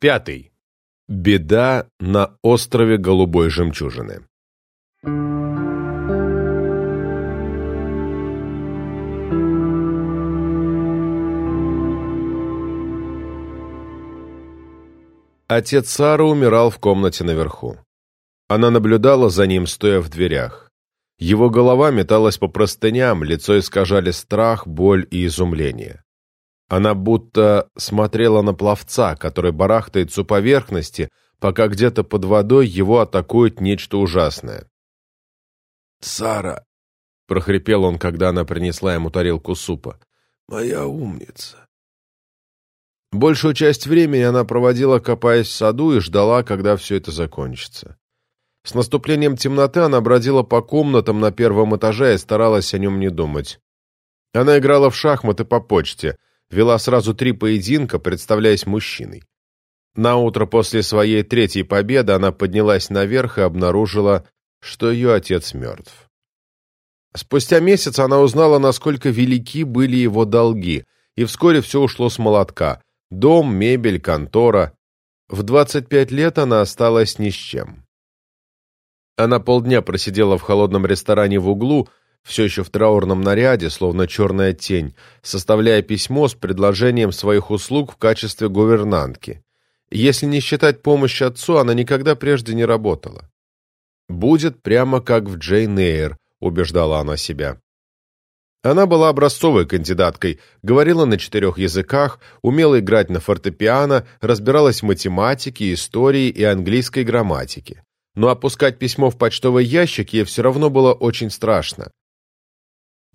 Пятый. Беда на острове Голубой Жемчужины. Отец Сары умирал в комнате наверху. Она наблюдала за ним, стоя в дверях. Его голова металась по простыням, лицо искажали страх, боль и изумление. Она будто смотрела на пловца, который барахтается у поверхности, пока где-то под водой его атакует нечто ужасное. «Сара!» — прохрипел он, когда она принесла ему тарелку супа. «Моя умница!» Большую часть времени она проводила, копаясь в саду, и ждала, когда все это закончится. С наступлением темноты она бродила по комнатам на первом этаже и старалась о нем не думать. Она играла в шахматы по почте, вела сразу три поединка, представляясь мужчиной. На утро после своей третьей победы она поднялась наверх и обнаружила, что ее отец мертв. Спустя месяц она узнала, насколько велики были его долги, и вскоре все ушло с молотка. Дом, мебель, контора. В 25 лет она осталась ни с чем. Она полдня просидела в холодном ресторане в углу, все еще в траурном наряде, словно черная тень, составляя письмо с предложением своих услуг в качестве гувернантки. Если не считать помощь отцу, она никогда прежде не работала. «Будет прямо как в Джейн Эйр», — убеждала она себя. Она была образцовой кандидаткой, говорила на четырех языках, умела играть на фортепиано, разбиралась в математике, истории и английской грамматике. Но опускать письмо в почтовый ящик ей все равно было очень страшно.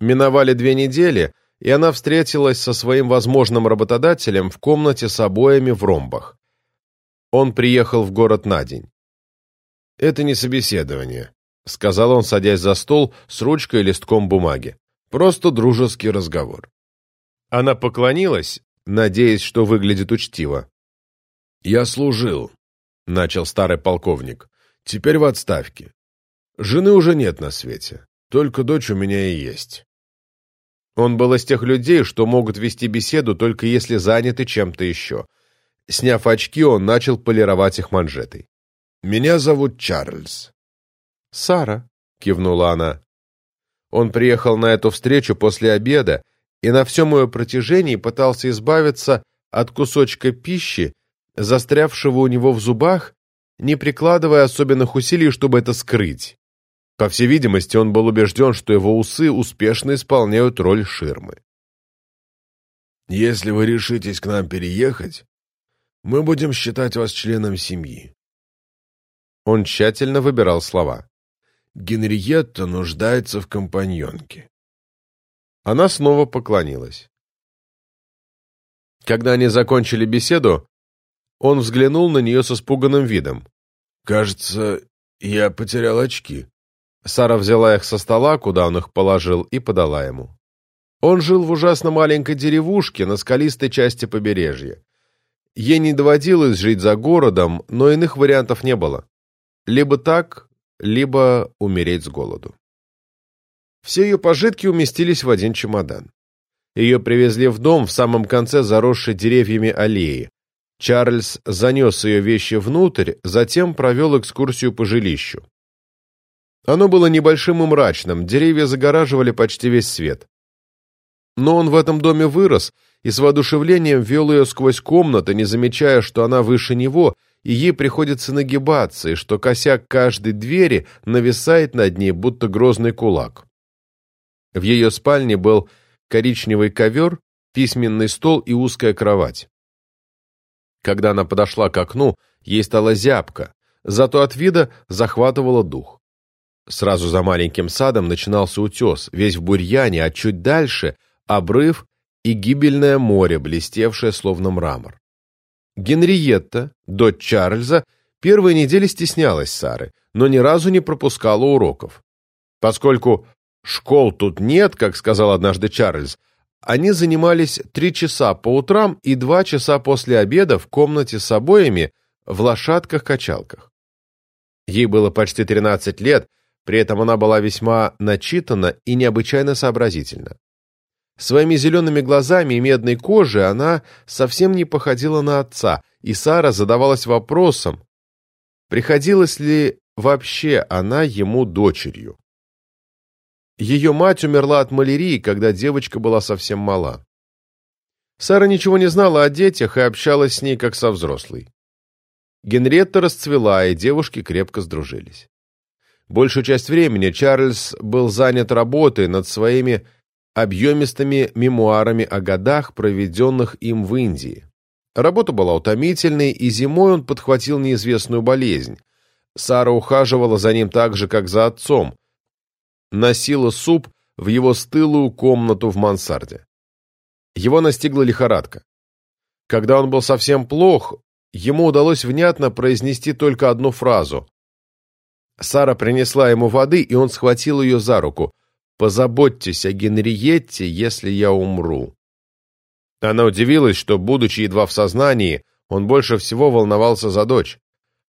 Миновали две недели, и она встретилась со своим возможным работодателем в комнате с обоями в ромбах. Он приехал в город на день. «Это не собеседование», — сказал он, садясь за стол с ручкой и листком бумаги. Просто дружеский разговор. Она поклонилась, надеясь, что выглядит учтиво. «Я служил», — начал старый полковник. «Теперь в отставке. Жены уже нет на свете. Только дочь у меня и есть». Он был из тех людей, что могут вести беседу, только если заняты чем-то еще. Сняв очки, он начал полировать их манжетой. «Меня зовут Чарльз». «Сара», — кивнула она. Он приехал на эту встречу после обеда и на всем ее протяжении пытался избавиться от кусочка пищи, застрявшего у него в зубах, не прикладывая особенных усилий, чтобы это скрыть. По всей видимости, он был убежден, что его усы успешно исполняют роль ширмы. «Если вы решитесь к нам переехать, мы будем считать вас членом семьи». Он тщательно выбирал слова. Генриетта нуждается в компаньонке. Она снова поклонилась. Когда они закончили беседу, он взглянул на нее с испуганным видом. «Кажется, я потерял очки». Сара взяла их со стола, куда он их положил, и подала ему. Он жил в ужасно маленькой деревушке на скалистой части побережья. Ей не доводилось жить за городом, но иных вариантов не было. Либо так, либо умереть с голоду. Все ее пожитки уместились в один чемодан. Ее привезли в дом в самом конце заросшей деревьями аллеи. Чарльз занес ее вещи внутрь, затем провел экскурсию по жилищу. Оно было небольшим и мрачным, деревья загораживали почти весь свет. Но он в этом доме вырос и с воодушевлением вел ее сквозь комнаты, не замечая, что она выше него, и ей приходится нагибаться, и что косяк каждой двери нависает над ней, будто грозный кулак. В ее спальне был коричневый ковер, письменный стол и узкая кровать. Когда она подошла к окну, ей стало зябко, зато от вида захватывало дух. Сразу за маленьким садом начинался утес, весь в бурьяне, а чуть дальше — обрыв и гибельное море, блестевшее словно мрамор. Генриетта, дочь Чарльза, первые недели стеснялась Сары, но ни разу не пропускала уроков. Поскольку школ тут нет, как сказал однажды Чарльз, они занимались три часа по утрам и два часа после обеда в комнате с обоями в лошадках-качалках. Ей было почти 13 лет, при этом она была весьма начитана и необычайно сообразительна. Своими зелеными глазами и медной кожей она совсем не походила на отца, и Сара задавалась вопросом, приходилось ли вообще она ему дочерью. Ее мать умерла от малярии, когда девочка была совсем мала. Сара ничего не знала о детях и общалась с ней как со взрослой. Генретта расцвела, и девушки крепко сдружились. Большую часть времени Чарльз был занят работой над своими объемистыми мемуарами о годах, проведенных им в Индии. Работа была утомительной, и зимой он подхватил неизвестную болезнь. Сара ухаживала за ним так же, как за отцом. Носила суп в его стылую комнату в мансарде. Его настигла лихорадка. Когда он был совсем плох, ему удалось внятно произнести только одну фразу. Сара принесла ему воды, и он схватил ее за руку. «Позаботьтесь о Генриетте, если я умру». Она удивилась, что, будучи едва в сознании, он больше всего волновался за дочь.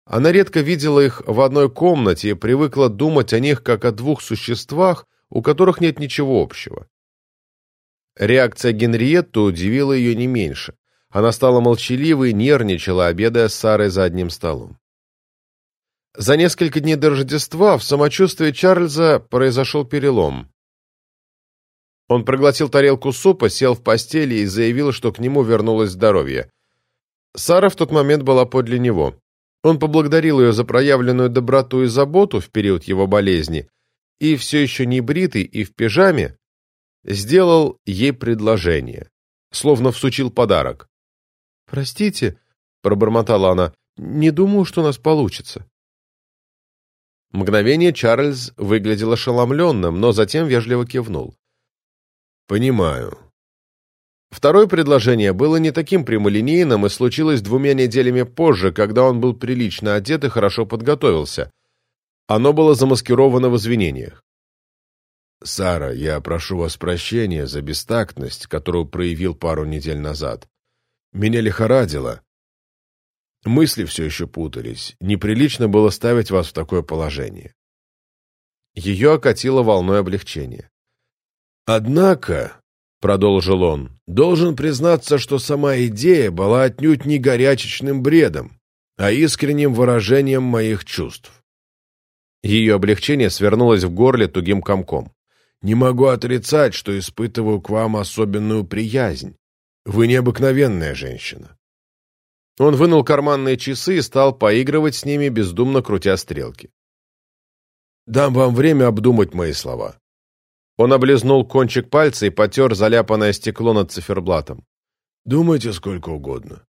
Она редко видела их в одной комнате и привыкла думать о них как о двух существах, у которых нет ничего общего. Реакция Генриетты удивила ее не меньше. Она стала молчаливой, нервничала, обедая с Сарой за одним столом. За несколько дней до Рождества в самочувствии Чарльза произошел перелом. Он проглотил тарелку супа, сел в постели и заявил, что к нему вернулось здоровье. Сара в тот момент была подле него. Он поблагодарил ее за проявленную доброту и заботу в период его болезни, и все еще не бритый и в пижаме, сделал ей предложение, словно всучил подарок. «Простите», — пробормотала она, — «не думаю, что у нас получится». Мгновение Чарльз выглядел ошеломленным, но затем вежливо кивнул. «Понимаю». Второе предложение было не таким прямолинейным и случилось двумя неделями позже, когда он был прилично одет и хорошо подготовился. Оно было замаскировано в извинениях. «Сара, я прошу вас прощения за бестактность, которую проявил пару недель назад. Меня лихорадило. Мысли все еще путались. Неприлично было ставить вас в такое положение». Ее окатило волной облегчения. «Однако», — продолжил он, — «должен признаться, что сама идея была отнюдь не горячечным бредом, а искренним выражением моих чувств». Ее облегчение свернулось в горле тугим комком. Не могу отрицать, что испытываю к вам особенную приязнь. Вы необыкновенная женщина. Он вынул карманные часы и стал поигрывать с ними, бездумно крутя стрелки. Дам вам время обдумать мои слова. Он облизнул кончик пальца и потер заляпанное стекло над циферблатом. Думайте сколько угодно.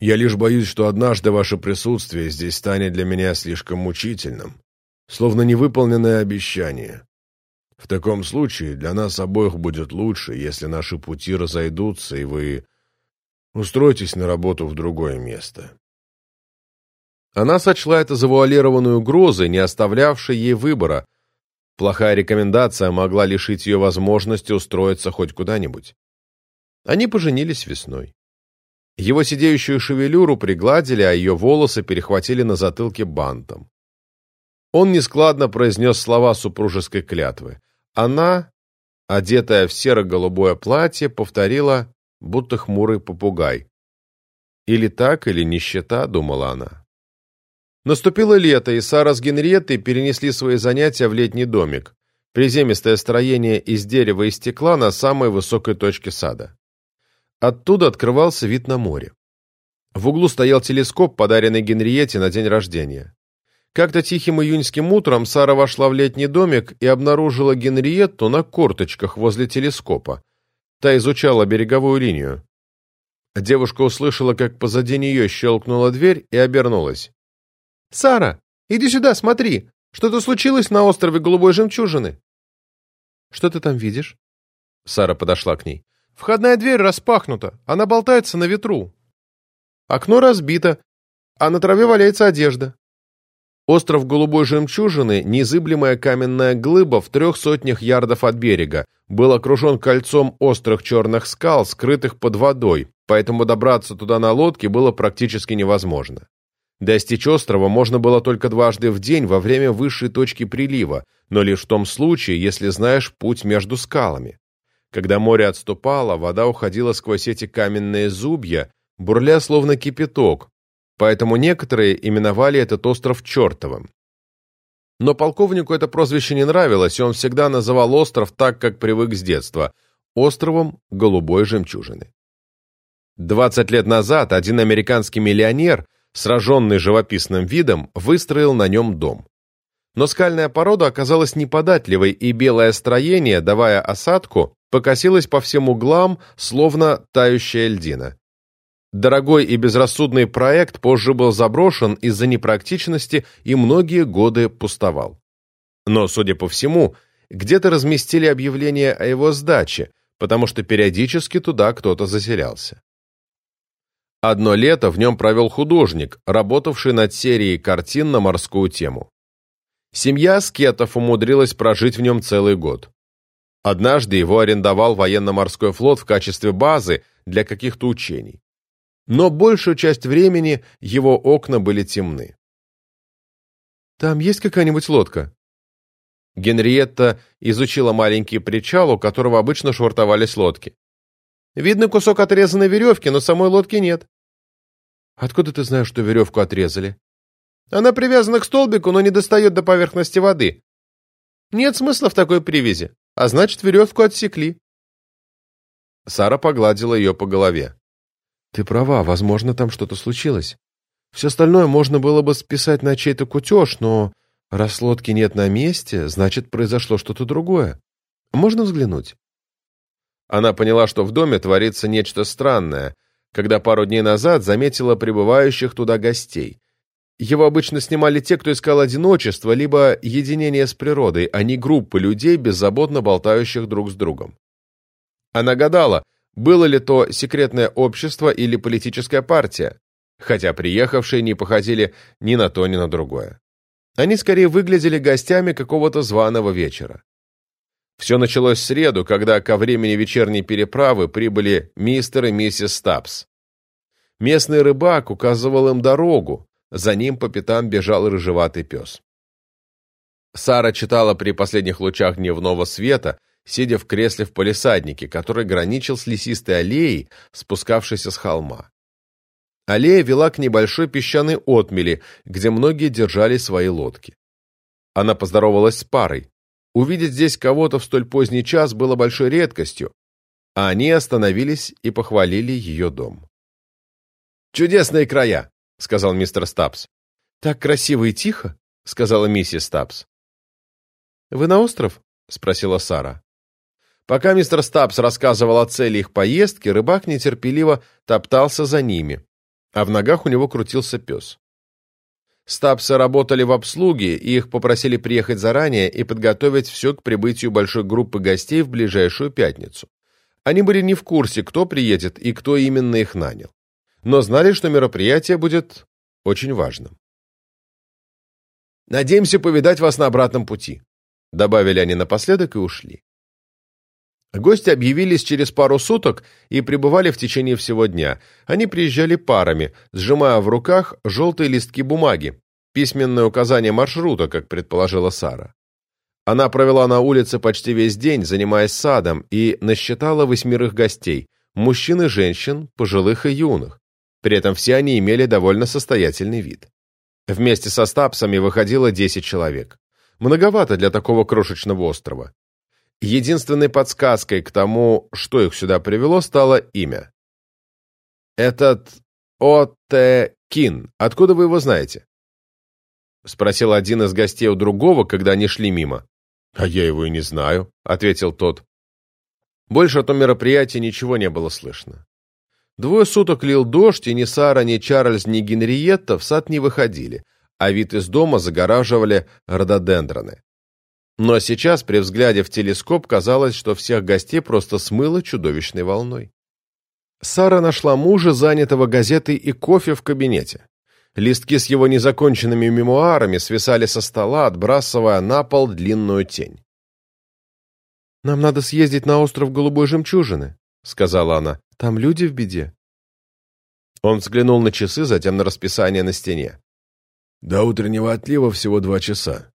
Я лишь боюсь, что однажды ваше присутствие здесь станет для меня слишком мучительным, словно невыполненное обещание. В таком случае для нас обоих будет лучше, если наши пути разойдутся, и вы устроитесь на работу в другое место. Она сочла это завуалированную угрозой, не оставлявшей ей выбора. Плохая рекомендация могла лишить ее возможности устроиться хоть куда-нибудь. Они поженились весной. Его сидеющую шевелюру пригладили, а ее волосы перехватили на затылке бантом. Он нескладно произнес слова супружеской клятвы. Она, одетая в серо-голубое платье, повторила, будто хмурый попугай. Или так, или нищета, думала она. Наступило лето, и Сара с Генриеттой перенесли свои занятия в летний домик, приземистое строение из дерева и стекла на самой высокой точке сада. Оттуда открывался вид на море. В углу стоял телескоп, подаренный Генриетте на день рождения. Как-то тихим июньским утром Сара вошла в летний домик и обнаружила Генриетту на корточках возле телескопа. Та изучала береговую линию. Девушка услышала, как позади нее щелкнула дверь и обернулась. «Сара, иди сюда, смотри! Что-то случилось на острове Голубой Жемчужины!» «Что ты там видишь?» Сара подошла к ней. «Входная дверь распахнута, она болтается на ветру. Окно разбито, а на траве валяется одежда. Остров Голубой Жемчужины, незыблемая каменная глыба в трех сотнях ярдов от берега, был окружен кольцом острых черных скал, скрытых под водой, поэтому добраться туда на лодке было практически невозможно. Достичь острова можно было только дважды в день во время высшей точки прилива, но лишь в том случае, если знаешь путь между скалами. Когда море отступало, вода уходила сквозь эти каменные зубья, бурля словно кипяток, поэтому некоторые именовали этот остров Чертовым. Но полковнику это прозвище не нравилось, и он всегда называл остров так, как привык с детства – островом Голубой Жемчужины. Двадцать лет назад один американский миллионер, сраженный живописным видом, выстроил на нем дом. Но скальная порода оказалась неподатливой, и белое строение, давая осадку, покосилось по всем углам, словно тающая льдина. Дорогой и безрассудный проект позже был заброшен из-за непрактичности и многие годы пустовал. Но, судя по всему, где-то разместили объявление о его сдаче, потому что периодически туда кто-то заселялся. Одно лето в нем провел художник, работавший над серией картин на морскую тему. Семья Скетов умудрилась прожить в нем целый год. Однажды его арендовал военно-морской флот в качестве базы для каких-то учений но большую часть времени его окна были темны. «Там есть какая-нибудь лодка?» Генриетта изучила маленький причал, у которого обычно швартовались лодки. «Видно кусок отрезанной веревки, но самой лодки нет». «Откуда ты знаешь, что веревку отрезали?» «Она привязана к столбику, но не достает до поверхности воды. Нет смысла в такой привязи, а значит, веревку отсекли». Сара погладила ее по голове. Ты права, возможно, там что-то случилось. Все остальное можно было бы списать на чей-то кутеж, но раз лодки нет на месте, значит, произошло что-то другое. Можно взглянуть?» Она поняла, что в доме творится нечто странное, когда пару дней назад заметила прибывающих туда гостей. Его обычно снимали те, кто искал одиночество, либо единение с природой, а не группы людей, беззаботно болтающих друг с другом. Она гадала, было ли то секретное общество или политическая партия, хотя приехавшие не походили ни на то, ни на другое. Они скорее выглядели гостями какого-то званого вечера. Все началось в среду, когда ко времени вечерней переправы прибыли мистер и миссис Стапс. Местный рыбак указывал им дорогу, за ним по пятам бежал рыжеватый пес. Сара читала при последних лучах дневного света, сидя в кресле в полисаднике, который граничил с лесистой аллеей, спускавшейся с холма. Аллея вела к небольшой песчаной отмели, где многие держали свои лодки. Она поздоровалась с парой. Увидеть здесь кого-то в столь поздний час было большой редкостью, а они остановились и похвалили ее дом. «Чудесные края!» — сказал мистер Стапс. «Так красиво и тихо!» — сказала миссис Стапс. «Вы на остров?» — спросила Сара. Пока мистер Стабс рассказывал о цели их поездки, рыбак нетерпеливо топтался за ними, а в ногах у него крутился пес. Стабсы работали в обслуге, и их попросили приехать заранее и подготовить все к прибытию большой группы гостей в ближайшую пятницу. Они были не в курсе, кто приедет и кто именно их нанял, но знали, что мероприятие будет очень важным. «Надеемся повидать вас на обратном пути», — добавили они напоследок и ушли. Гости объявились через пару суток и пребывали в течение всего дня. Они приезжали парами, сжимая в руках желтые листки бумаги, письменное указание маршрута, как предположила Сара. Она провела на улице почти весь день, занимаясь садом, и насчитала восьмерых гостей, мужчин и женщин, пожилых и юных. При этом все они имели довольно состоятельный вид. Вместе со стапсами выходило 10 человек. Многовато для такого крошечного острова. Единственной подсказкой к тому, что их сюда привело, стало имя. «Этот О.Т. Кин, откуда вы его знаете?» Спросил один из гостей у другого, когда они шли мимо. «А я его и не знаю», — ответил тот. Больше о том мероприятии ничего не было слышно. Двое суток лил дождь, и ни Сара, ни Чарльз, ни Генриетта в сад не выходили, а вид из дома загораживали рододендроны. Но сейчас, при взгляде в телескоп, казалось, что всех гостей просто смыло чудовищной волной. Сара нашла мужа, занятого газетой и кофе в кабинете. Листки с его незаконченными мемуарами свисали со стола, отбрасывая на пол длинную тень. «Нам надо съездить на остров Голубой Жемчужины», — сказала она. «Там люди в беде». Он взглянул на часы, затем на расписание на стене. «До утреннего отлива всего два часа.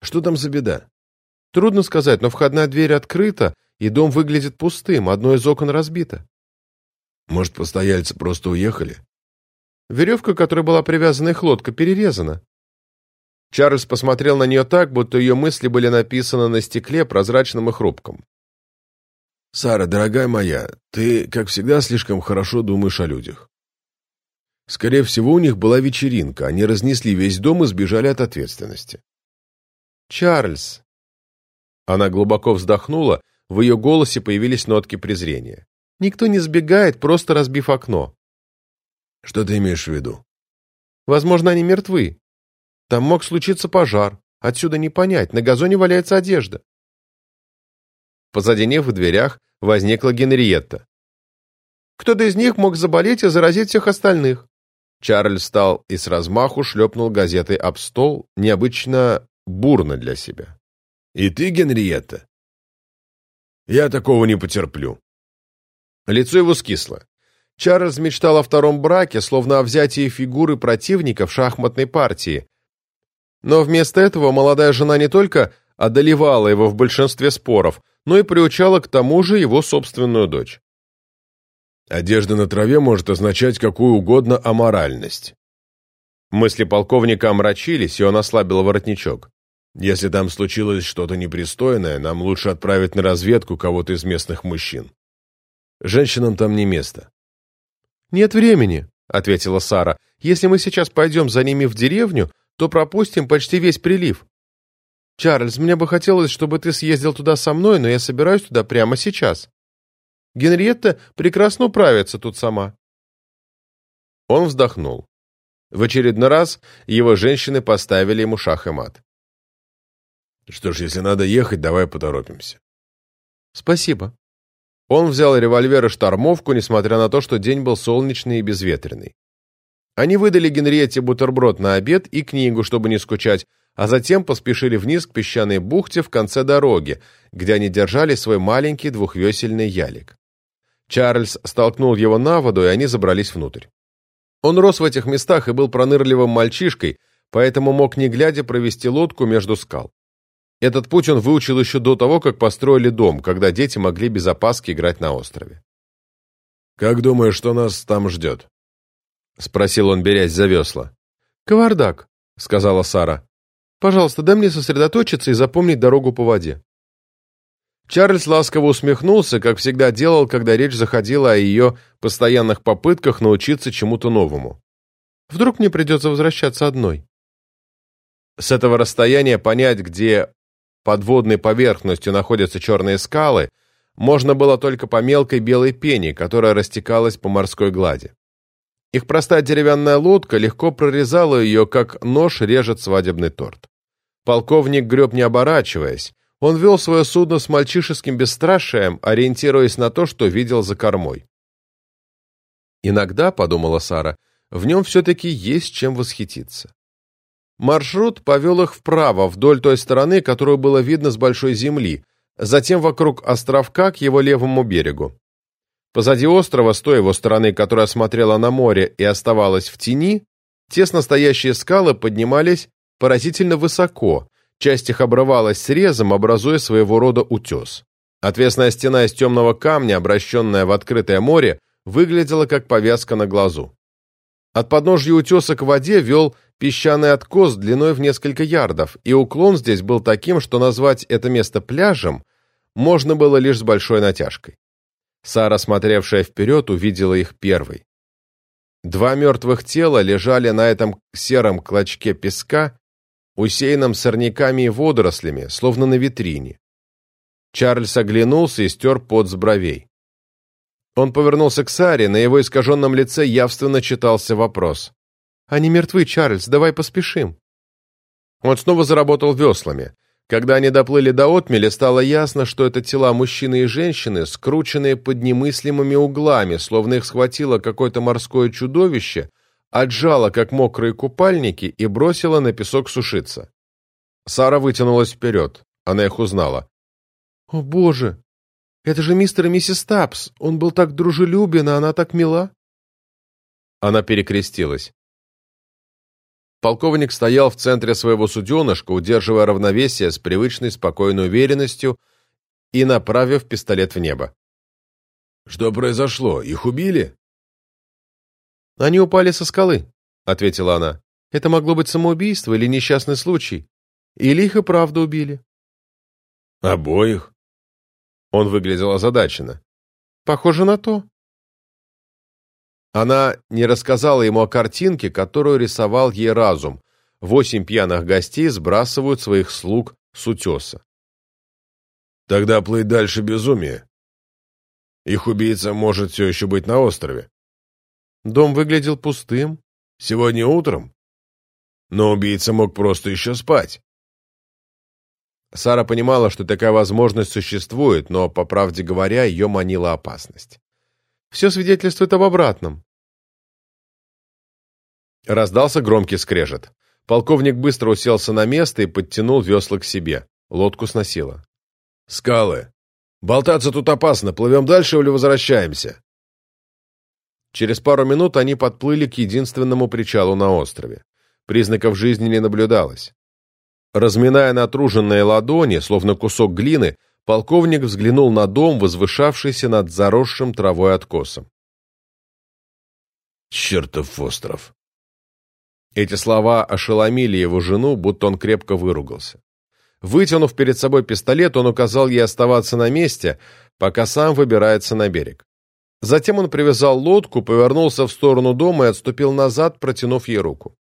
Что там за беда? Трудно сказать, но входная дверь открыта, и дом выглядит пустым, одно из окон разбито. Может, постояльцы просто уехали? Веревка, которой была привязана их лодка, перерезана. Чарльз посмотрел на нее так, будто ее мысли были написаны на стекле, прозрачном и хрупком. «Сара, дорогая моя, ты, как всегда, слишком хорошо думаешь о людях. Скорее всего, у них была вечеринка, они разнесли весь дом и сбежали от ответственности». «Чарльз!» Она глубоко вздохнула, в ее голосе появились нотки презрения. «Никто не сбегает, просто разбив окно». «Что ты имеешь в виду?» «Возможно, они мертвы. Там мог случиться пожар. Отсюда не понять, на газоне валяется одежда». Позади них в дверях возникла Генриетта. «Кто-то из них мог заболеть и заразить всех остальных». Чарльз встал и с размаху шлепнул газетой об стол, необычно бурно для себя. «И ты, Генриетта?» «Я такого не потерплю». Лицо его скисло. Чарльз мечтал о втором браке, словно о взятии фигуры противника в шахматной партии. Но вместо этого молодая жена не только одолевала его в большинстве споров, но и приучала к тому же его собственную дочь. Одежда на траве может означать какую угодно аморальность. Мысли полковника омрачились, и он ослабил воротничок. Если там случилось что-то непристойное, нам лучше отправить на разведку кого-то из местных мужчин. Женщинам там не место. «Нет времени», — ответила Сара. «Если мы сейчас пойдем за ними в деревню, то пропустим почти весь прилив. Чарльз, мне бы хотелось, чтобы ты съездил туда со мной, но я собираюсь туда прямо сейчас. Генриетта прекрасно управится тут сама». Он вздохнул. В очередной раз его женщины поставили ему шах и мат. Что ж, если надо ехать, давай поторопимся. Спасибо. Он взял револьвер и штормовку, несмотря на то, что день был солнечный и безветренный. Они выдали Генриетте бутерброд на обед и книгу, чтобы не скучать, а затем поспешили вниз к песчаной бухте в конце дороги, где они держали свой маленький двухвесельный ялик. Чарльз столкнул его на воду, и они забрались внутрь. Он рос в этих местах и был пронырливым мальчишкой, поэтому мог не глядя провести лодку между скал. Этот путь он выучил еще до того, как построили дом, когда дети могли без опаски играть на острове. «Как думаешь, что нас там ждет?» — спросил он, берясь за весла. «Кавардак», — сказала Сара. «Пожалуйста, дай мне сосредоточиться и запомнить дорогу по воде». Чарльз ласково усмехнулся, как всегда делал, когда речь заходила о ее постоянных попытках научиться чему-то новому. «Вдруг мне придется возвращаться одной?» С этого расстояния понять, где под водной поверхностью находятся черные скалы, можно было только по мелкой белой пене, которая растекалась по морской глади. Их простая деревянная лодка легко прорезала ее, как нож режет свадебный торт. Полковник греб не оборачиваясь, он вел свое судно с мальчишеским бесстрашием, ориентируясь на то, что видел за кормой. «Иногда, — подумала Сара, — в нем все-таки есть чем восхититься. Маршрут повел их вправо, вдоль той стороны, которую было видно с большой земли, затем вокруг островка к его левому берегу. Позади острова, с той его стороны, которая смотрела на море и оставалась в тени, тесно стоящие скалы поднимались поразительно высоко, часть их обрывалась срезом, образуя своего рода утес. Отвесная стена из темного камня, обращенная в открытое море, выглядела как повязка на глазу. От подножья утеса к воде вел песчаный откос длиной в несколько ярдов, и уклон здесь был таким, что назвать это место пляжем можно было лишь с большой натяжкой. Сара, смотревшая вперед, увидела их первой. Два мертвых тела лежали на этом сером клочке песка, усеянном сорняками и водорослями, словно на витрине. Чарльз оглянулся и стер пот с бровей. Он повернулся к Саре, на его искаженном лице явственно читался вопрос. «Они мертвы, Чарльз, давай поспешим». Он снова заработал веслами. Когда они доплыли до отмели, стало ясно, что это тела мужчины и женщины, скрученные под немыслимыми углами, словно их схватило какое-то морское чудовище, отжало, как мокрые купальники, и бросило на песок сушиться. Сара вытянулась вперед. Она их узнала. «О, боже! Это же мистер и миссис Тапс! Он был так дружелюбен, а она так мила!» Она перекрестилась. Полковник стоял в центре своего суденышка, удерживая равновесие с привычной спокойной уверенностью и направив пистолет в небо. «Что произошло? Их убили?» «Они упали со скалы», — ответила она. «Это могло быть самоубийство или несчастный случай. Или их и правда убили». «Обоих?» Он выглядел озадаченно. «Похоже на то». Она не рассказала ему о картинке, которую рисовал ей разум. Восемь пьяных гостей сбрасывают своих слуг с утеса. «Тогда плыть дальше безумие. Их убийца может все еще быть на острове». Дом выглядел пустым. «Сегодня утром?» «Но убийца мог просто еще спать». Сара понимала, что такая возможность существует, но, по правде говоря, ее манила опасность. Все свидетельствует об обратном. Раздался громкий скрежет. Полковник быстро уселся на место и подтянул весла к себе. Лодку сносило. «Скалы! Болтаться тут опасно. Плывем дальше или возвращаемся?» Через пару минут они подплыли к единственному причалу на острове. Признаков жизни не наблюдалось. Разминая натруженные ладони, словно кусок глины, полковник взглянул на дом, возвышавшийся над заросшим травой откосом. «Чертов остров!» Эти слова ошеломили его жену, будто он крепко выругался. Вытянув перед собой пистолет, он указал ей оставаться на месте, пока сам выбирается на берег. Затем он привязал лодку, повернулся в сторону дома и отступил назад, протянув ей руку.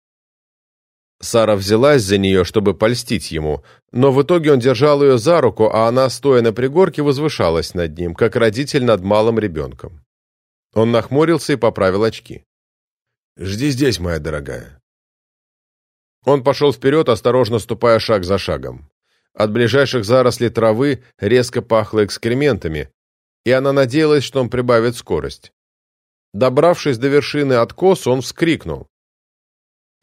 Сара взялась за нее, чтобы польстить ему, но в итоге он держал ее за руку, а она, стоя на пригорке, возвышалась над ним, как родитель над малым ребенком. Он нахмурился и поправил очки. «Жди здесь, моя дорогая». Он пошел вперед, осторожно ступая шаг за шагом. От ближайших зарослей травы резко пахло экскрементами, и она надеялась, что он прибавит скорость. Добравшись до вершины откоса, он вскрикнул.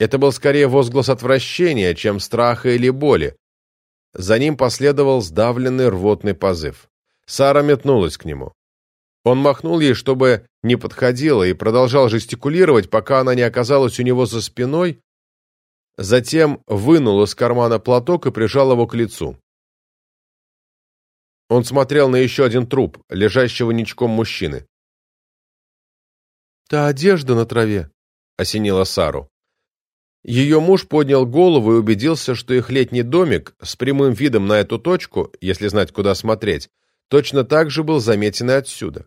Это был скорее возглас отвращения, чем страха или боли. За ним последовал сдавленный рвотный позыв. Сара метнулась к нему. Он махнул ей, чтобы не подходила, и продолжал жестикулировать, пока она не оказалась у него за спиной, затем вынул из кармана платок и прижал его к лицу. Он смотрел на еще один труп, лежащего ничком мужчины. «Та одежда на траве», — осенила Сару. Ее муж поднял голову и убедился, что их летний домик с прямым видом на эту точку, если знать, куда смотреть, точно так же был заметен и отсюда.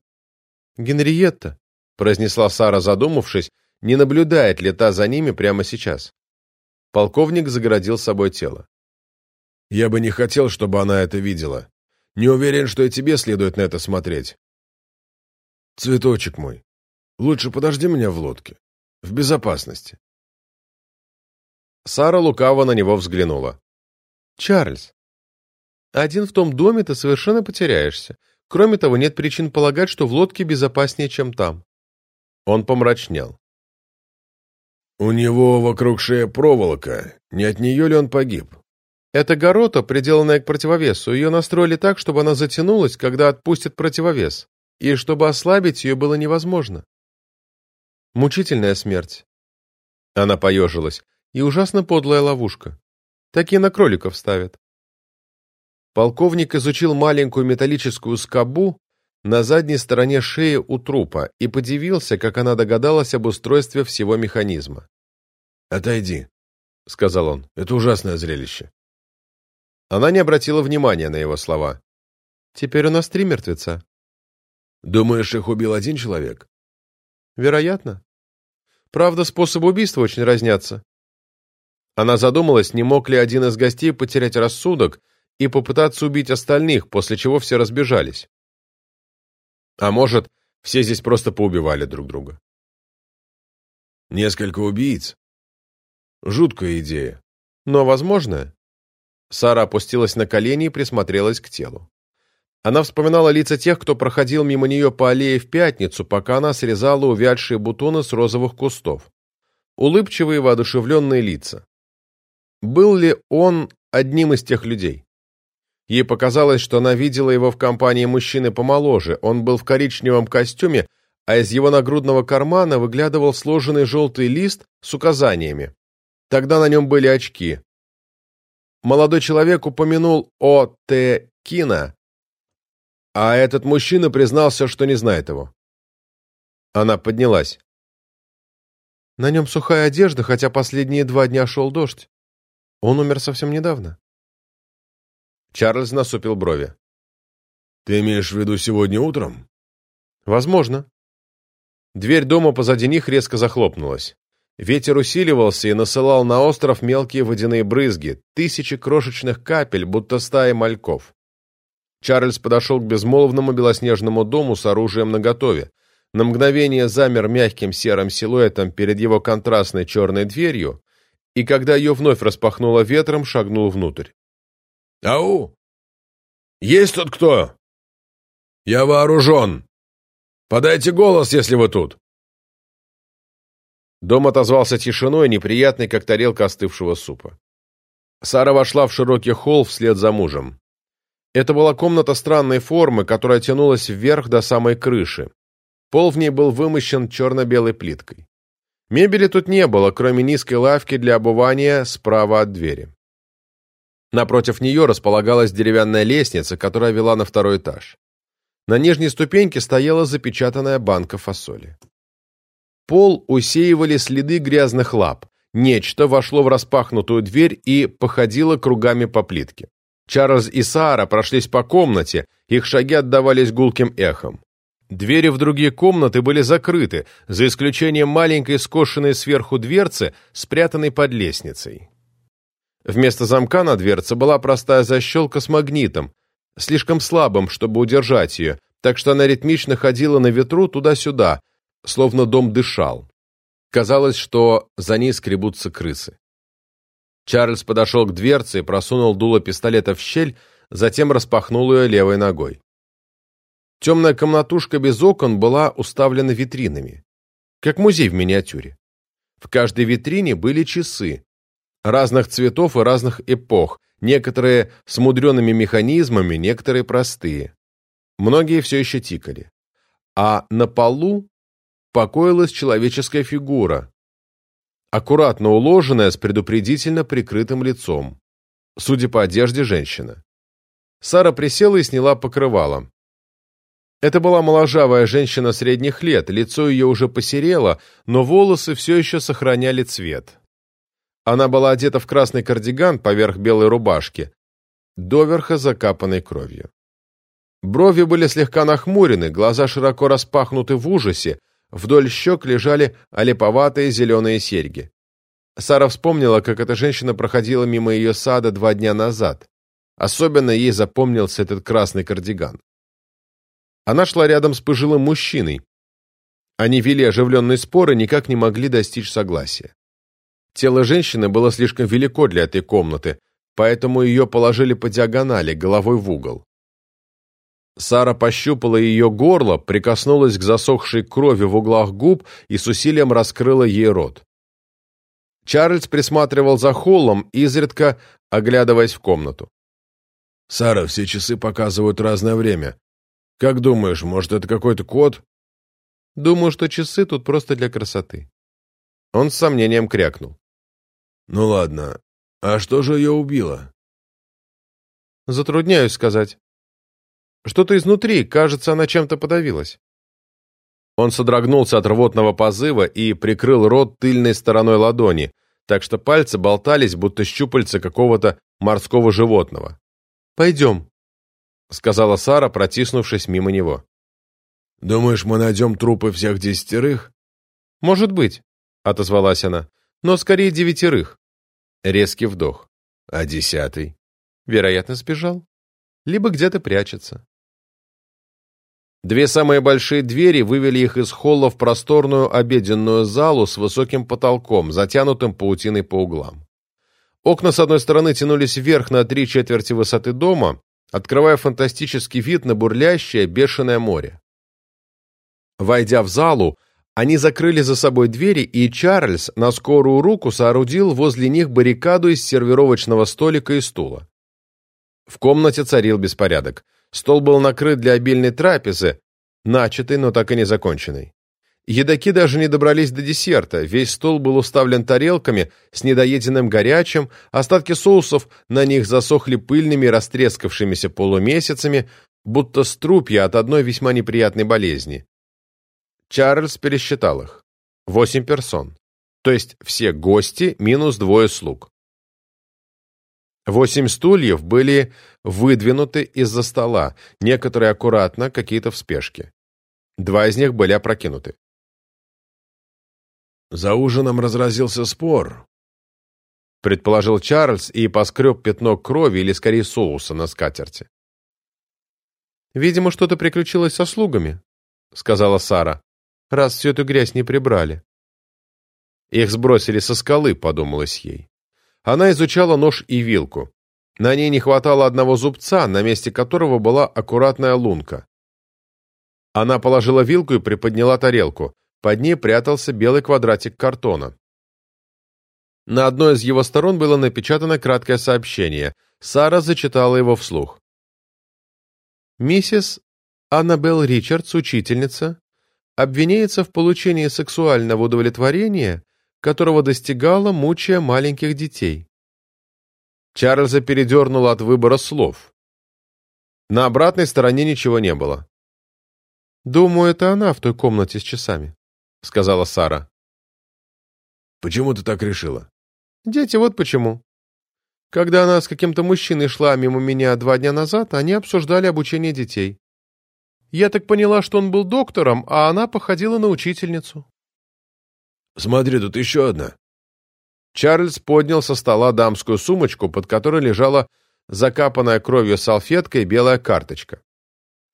«Генриетта», — произнесла Сара, задумавшись, не наблюдает ли та за ними прямо сейчас. Полковник загородил собой тело. «Я бы не хотел, чтобы она это видела. Не уверен, что и тебе следует на это смотреть. Цветочек мой, лучше подожди меня в лодке. В безопасности. Сара лукаво на него взглянула. «Чарльз, один в том доме ты совершенно потеряешься. Кроме того, нет причин полагать, что в лодке безопаснее, чем там». Он помрачнел. «У него вокруг шеи проволока. Не от нее ли он погиб?» «Это горота, приделанная к противовесу. Ее настроили так, чтобы она затянулась, когда отпустит противовес, и чтобы ослабить ее было невозможно. Мучительная смерть». Она поежилась и ужасно подлая ловушка. Такие на кроликов ставят. Полковник изучил маленькую металлическую скобу на задней стороне шеи у трупа и подивился, как она догадалась об устройстве всего механизма. «Отойди», — сказал он, — «это ужасное зрелище». Она не обратила внимания на его слова. «Теперь у нас три мертвеца». «Думаешь, их убил один человек?» «Вероятно. Правда, способы убийства очень разнятся. Она задумалась, не мог ли один из гостей потерять рассудок и попытаться убить остальных, после чего все разбежались. А может, все здесь просто поубивали друг друга. Несколько убийц. Жуткая идея. Но возможно. Сара опустилась на колени и присмотрелась к телу. Она вспоминала лица тех, кто проходил мимо нее по аллее в пятницу, пока она срезала увядшие бутоны с розовых кустов. Улыбчивые, воодушевленные лица. Был ли он одним из тех людей? Ей показалось, что она видела его в компании мужчины помоложе. Он был в коричневом костюме, а из его нагрудного кармана выглядывал сложенный желтый лист с указаниями. Тогда на нем были очки. Молодой человек упомянул о Т. Кина, А этот мужчина признался, что не знает его. Она поднялась. На нем сухая одежда, хотя последние два дня шел дождь. Он умер совсем недавно. Чарльз насупил брови. «Ты имеешь в виду сегодня утром?» «Возможно». Дверь дома позади них резко захлопнулась. Ветер усиливался и насылал на остров мелкие водяные брызги, тысячи крошечных капель, будто стаи мальков. Чарльз подошел к безмолвному белоснежному дому с оружием наготове. На мгновение замер мягким серым силуэтом перед его контрастной черной дверью, и когда ее вновь распахнуло ветром, шагнул внутрь. «Ау! Есть тут кто?» «Я вооружен! Подайте голос, если вы тут!» Дом отозвался тишиной, неприятной, как тарелка остывшего супа. Сара вошла в широкий холл вслед за мужем. Это была комната странной формы, которая тянулась вверх до самой крыши. Пол в ней был вымощен черно-белой плиткой. Мебели тут не было, кроме низкой лавки для обувания справа от двери. Напротив нее располагалась деревянная лестница, которая вела на второй этаж. На нижней ступеньке стояла запечатанная банка фасоли. Пол усеивали следы грязных лап. Нечто вошло в распахнутую дверь и походило кругами по плитке. Чарльз и Сара прошлись по комнате, их шаги отдавались гулким эхом. Двери в другие комнаты были закрыты, за исключением маленькой скошенной сверху дверцы, спрятанной под лестницей. Вместо замка на дверце была простая защелка с магнитом, слишком слабым, чтобы удержать ее, так что она ритмично ходила на ветру туда-сюда, словно дом дышал. Казалось, что за ней скребутся крысы. Чарльз подошел к дверце и просунул дуло пистолета в щель, затем распахнул ее левой ногой. Темная комнатушка без окон была уставлена витринами, как музей в миниатюре. В каждой витрине были часы, разных цветов и разных эпох, некоторые с мудреными механизмами, некоторые простые. Многие все еще тикали. А на полу покоилась человеческая фигура, аккуратно уложенная с предупредительно прикрытым лицом. Судя по одежде, женщина. Сара присела и сняла покрывало. Это была моложавая женщина средних лет, лицо ее уже посерело, но волосы все еще сохраняли цвет. Она была одета в красный кардиган поверх белой рубашки, доверха закапанной кровью. Брови были слегка нахмурены, глаза широко распахнуты в ужасе, Вдоль щек лежали олеповатые зеленые серьги. Сара вспомнила, как эта женщина проходила мимо ее сада два дня назад. Особенно ей запомнился этот красный кардиган. Она шла рядом с пожилым мужчиной. Они вели оживленный спор и никак не могли достичь согласия. Тело женщины было слишком велико для этой комнаты, поэтому ее положили по диагонали, головой в угол. Сара пощупала ее горло, прикоснулась к засохшей крови в углах губ и с усилием раскрыла ей рот. Чарльз присматривал за холлом, изредка оглядываясь в комнату. «Сара, все часы показывают разное время. Как думаешь, может, это какой-то код?» «Думаю, что часы тут просто для красоты». Он с сомнением крякнул. «Ну ладно. А что же ее убило?» «Затрудняюсь сказать. Что-то изнутри, кажется, она чем-то подавилась. Он содрогнулся от рвотного позыва и прикрыл рот тыльной стороной ладони, так что пальцы болтались, будто щупальца какого-то морского животного. «Пойдем», — сказала Сара, протиснувшись мимо него. «Думаешь, мы найдем трупы всех десятерых?» «Может быть», — отозвалась она, — «но скорее девятерых». Резкий вдох. «А десятый?» «Вероятно, сбежал. Либо где-то прячется». Две самые большие двери вывели их из холла в просторную обеденную залу с высоким потолком, затянутым паутиной по углам. Окна с одной стороны тянулись вверх на три четверти высоты дома, открывая фантастический вид на бурлящее, бешеное море. Войдя в залу, они закрыли за собой двери, и Чарльз на скорую руку соорудил возле них баррикаду из сервировочного столика и стула. В комнате царил беспорядок. Стол был накрыт для обильной трапезы, начатой, но так и не законченной. Едоки даже не добрались до десерта, весь стол был уставлен тарелками с недоеденным горячим, остатки соусов на них засохли пыльными растрескавшимися полумесяцами, будто струпья от одной весьма неприятной болезни. Чарльз пересчитал их. Восемь персон. То есть все гости минус двое слуг. Восемь стульев были выдвинуты из-за стола, некоторые аккуратно, какие-то в спешке. Два из них были опрокинуты. За ужином разразился спор, предположил Чарльз и поскреб пятно крови или скорее соуса на скатерти. «Видимо, что-то приключилось со слугами», — сказала Сара, «раз всю эту грязь не прибрали». «Их сбросили со скалы», — подумалось ей. Она изучала нож и вилку. На ней не хватало одного зубца, на месте которого была аккуратная лунка. Она положила вилку и приподняла тарелку. Под ней прятался белый квадратик картона. На одной из его сторон было напечатано краткое сообщение. Сара зачитала его вслух. «Миссис Аннабелл Ричардс, учительница, обвиняется в получении сексуального удовлетворения, которого достигала, мучая маленьких детей». Чарльза передернуло от выбора слов. На обратной стороне ничего не было. «Думаю, это она в той комнате с часами», — сказала Сара. «Почему ты так решила?» Дети, вот почему. Когда она с каким-то мужчиной шла мимо меня два дня назад, они обсуждали обучение детей. Я так поняла, что он был доктором, а она походила на учительницу. Смотри, тут еще одна. Чарльз поднял со стола дамскую сумочку, под которой лежала закапанная кровью салфетка и белая карточка.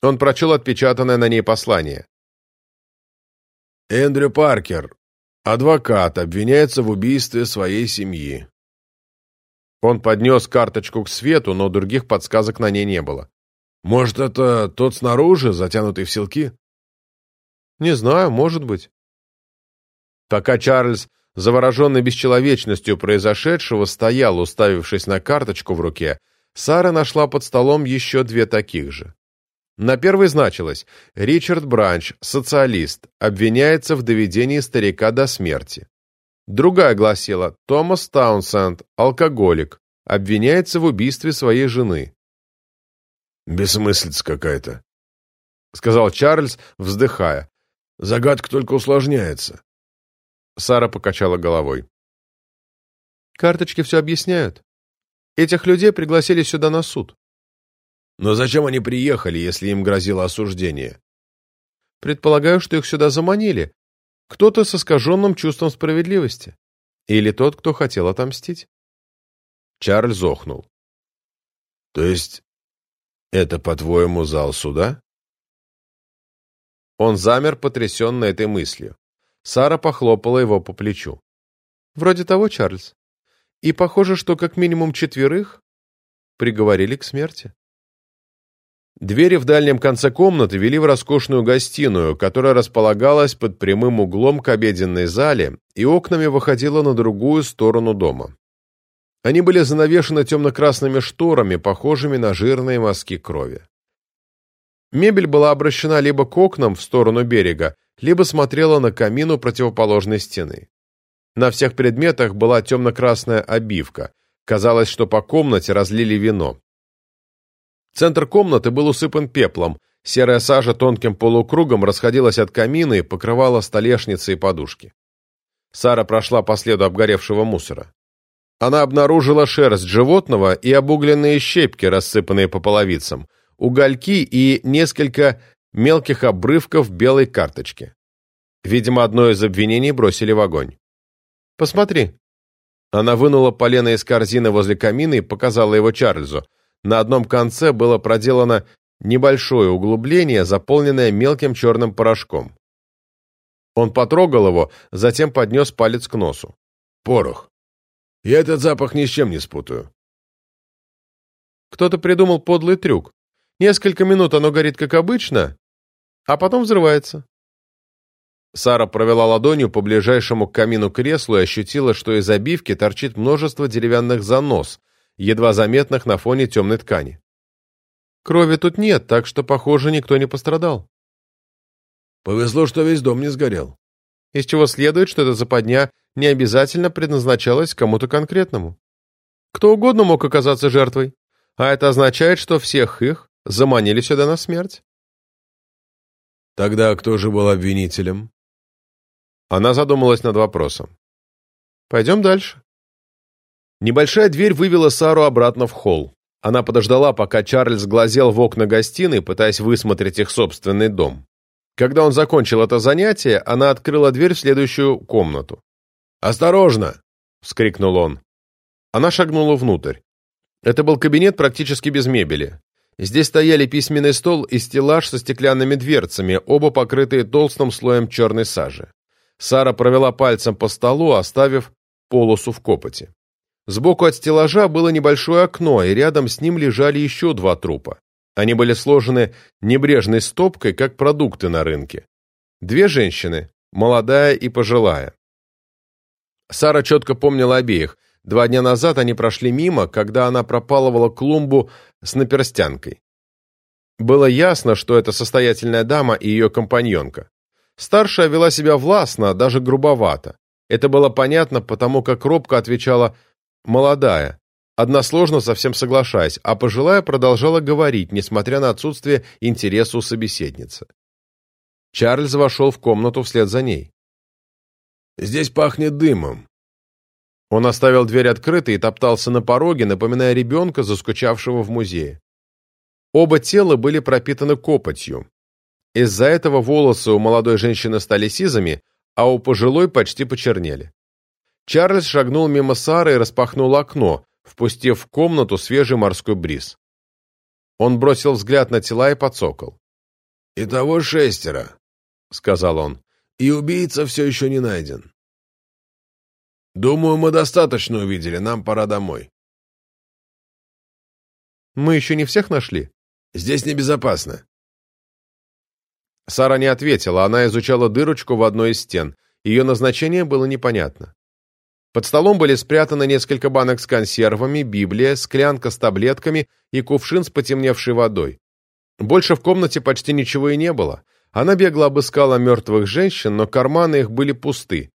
Он прочел отпечатанное на ней послание. «Эндрю Паркер, Адвокат обвиняется в убийстве своей семьи. Он поднес карточку к свету, но других подсказок на ней не было. Может, это тот снаружи, затянутый в селки? Не знаю, может быть. Пока Чарльз, завороженный бесчеловечностью произошедшего, стоял, уставившись на карточку в руке, Сара нашла под столом еще две таких же. На первой значилось «Ричард Бранч, социалист, обвиняется в доведении старика до смерти». Другая гласила «Томас Таунсенд, алкоголик, обвиняется в убийстве своей жены». «Бессмыслица какая-то», — сказал Чарльз, вздыхая. «Загадка только усложняется». Сара покачала головой. «Карточки все объясняют. Этих людей пригласили сюда на суд. Но зачем они приехали, если им грозило осуждение? Предполагаю, что их сюда заманили. Кто-то с искаженным чувством справедливости. Или тот, кто хотел отомстить. Чарльз охнул. То есть это, по-твоему, зал суда? Он замер, потрясенный этой мыслью. Сара похлопала его по плечу. Вроде того, Чарльз. И похоже, что как минимум четверых приговорили к смерти. Двери в дальнем конце комнаты вели в роскошную гостиную, которая располагалась под прямым углом к обеденной зале и окнами выходила на другую сторону дома. Они были занавешены темно-красными шторами, похожими на жирные мазки крови. Мебель была обращена либо к окнам в сторону берега, либо смотрела на камин у противоположной стены. На всех предметах была темно-красная обивка. Казалось, что по комнате разлили вино. Центр комнаты был усыпан пеплом, серая сажа тонким полукругом расходилась от камина и покрывала столешницы и подушки. Сара прошла по следу обгоревшего мусора. Она обнаружила шерсть животного и обугленные щепки, рассыпанные по половицам, угольки и несколько мелких обрывков белой карточки. Видимо, одно из обвинений бросили в огонь. «Посмотри». Она вынула полено из корзины возле камина и показала его Чарльзу. На одном конце было проделано небольшое углубление, заполненное мелким черным порошком. Он потрогал его, затем поднес палец к носу. «Порох. Я этот запах ни с чем не спутаю». Кто-то придумал подлый трюк. Несколько минут оно горит как обычно, а потом взрывается. Сара провела ладонью по ближайшему к камину креслу и ощутила, что из обивки торчит множество деревянных занос, едва заметных на фоне темной ткани. Крови тут нет, так что, похоже, никто не пострадал. Повезло, что весь дом не сгорел. Из чего следует, что эта западня не обязательно предназначалась кому-то конкретному. Кто угодно мог оказаться жертвой, а это означает, что всех их заманили сюда на смерть. Тогда кто же был обвинителем? Она задумалась над вопросом. Пойдем дальше. Небольшая дверь вывела Сару обратно в холл. Она подождала, пока Чарльз глазел в окна гостиной, пытаясь высмотреть их собственный дом. Когда он закончил это занятие, она открыла дверь в следующую комнату. «Осторожно!» — вскрикнул он. Она шагнула внутрь. Это был кабинет практически без мебели. Здесь стояли письменный стол и стеллаж со стеклянными дверцами, оба покрытые толстым слоем черной сажи. Сара провела пальцем по столу, оставив полосу в копоти. Сбоку от стеллажа было небольшое окно, и рядом с ним лежали еще два трупа. Они были сложены небрежной стопкой, как продукты на рынке. Две женщины, молодая и пожилая. Сара четко помнила обеих. Два дня назад они прошли мимо, когда она пропалывала клумбу с наперстянкой. Было ясно, что это состоятельная дама и ее компаньонка. Старшая вела себя властно, даже грубовато. Это было понятно, потому как робко отвечала «молодая», односложно совсем соглашаясь, а пожилая продолжала говорить, несмотря на отсутствие интереса у собеседницы. Чарльз вошел в комнату вслед за ней. «Здесь пахнет дымом». Он оставил дверь открытой и топтался на пороге, напоминая ребенка, заскучавшего в музее. Оба тела были пропитаны копотью. Из-за этого волосы у молодой женщины стали сизыми, а у пожилой почти почернели. Чарльз шагнул мимо Сары и распахнул окно, впустив в комнату свежий морской бриз. Он бросил взгляд на тела и подсокол. «Итого шестеро», — сказал он и убийца все еще не найден. Думаю, мы достаточно увидели, нам пора домой. Мы еще не всех нашли? Здесь небезопасно. Сара не ответила, она изучала дырочку в одной из стен. Ее назначение было непонятно. Под столом были спрятаны несколько банок с консервами, библия, склянка с таблетками и кувшин с потемневшей водой. Больше в комнате почти ничего и не было. Она бегло обыскала мертвых женщин, но карманы их были пусты.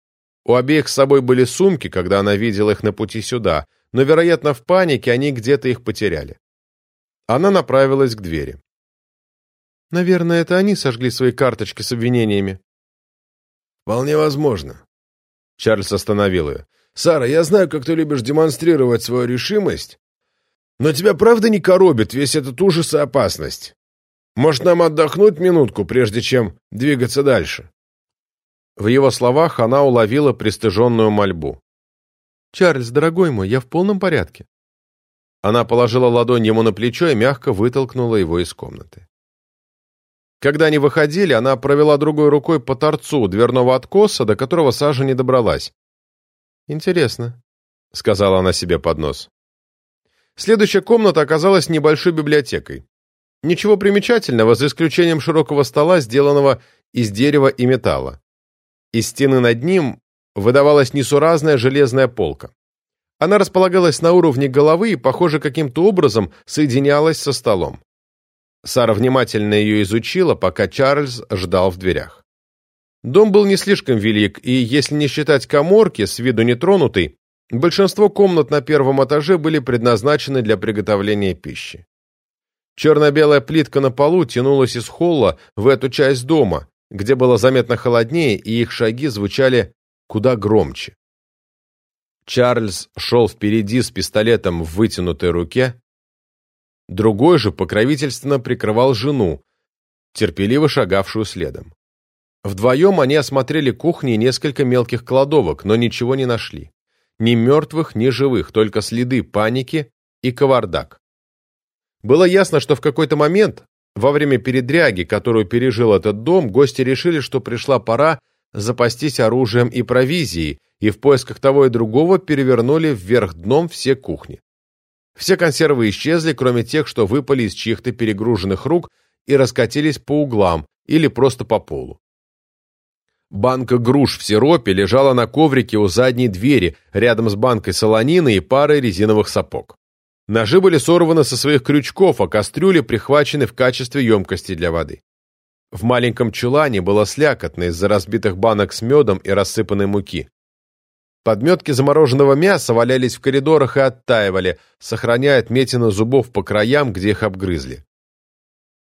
У обеих с собой были сумки, когда она видела их на пути сюда, но, вероятно, в панике они где-то их потеряли. Она направилась к двери. «Наверное, это они сожгли свои карточки с обвинениями». «Вполне возможно». Чарльз остановил ее. «Сара, я знаю, как ты любишь демонстрировать свою решимость, но тебя правда не коробит весь этот ужас и опасность? Может, нам отдохнуть минутку, прежде чем двигаться дальше?» В его словах она уловила пристыженную мольбу. «Чарльз, дорогой мой, я в полном порядке». Она положила ладонь ему на плечо и мягко вытолкнула его из комнаты. Когда они выходили, она провела другой рукой по торцу дверного откоса, до которого Сажа не добралась. «Интересно», — сказала она себе под нос. Следующая комната оказалась небольшой библиотекой. Ничего примечательного, за исключением широкого стола, сделанного из дерева и металла. Из стены над ним выдавалась несуразная железная полка. Она располагалась на уровне головы и, похоже, каким-то образом соединялась со столом. Сара внимательно ее изучила, пока Чарльз ждал в дверях. Дом был не слишком велик, и, если не считать коморки, с виду нетронутой, большинство комнат на первом этаже были предназначены для приготовления пищи. Черно-белая плитка на полу тянулась из холла в эту часть дома, где было заметно холоднее, и их шаги звучали куда громче. Чарльз шел впереди с пистолетом в вытянутой руке, другой же покровительственно прикрывал жену, терпеливо шагавшую следом. Вдвоем они осмотрели кухни и несколько мелких кладовок, но ничего не нашли. Ни мертвых, ни живых, только следы паники и кавардак. Было ясно, что в какой-то момент, во время передряги, которую пережил этот дом, гости решили, что пришла пора запастись оружием и провизией, и в поисках того и другого перевернули вверх дном все кухни. Все консервы исчезли, кроме тех, что выпали из чьих-то перегруженных рук и раскатились по углам или просто по полу. Банка груш в сиропе лежала на коврике у задней двери, рядом с банкой солонины и парой резиновых сапог. Ножи были сорваны со своих крючков, а кастрюли прихвачены в качестве емкости для воды. В маленьком чулане было слякотно из-за разбитых банок с медом и рассыпанной муки. Подметки замороженного мяса валялись в коридорах и оттаивали, сохраняя отметины зубов по краям, где их обгрызли.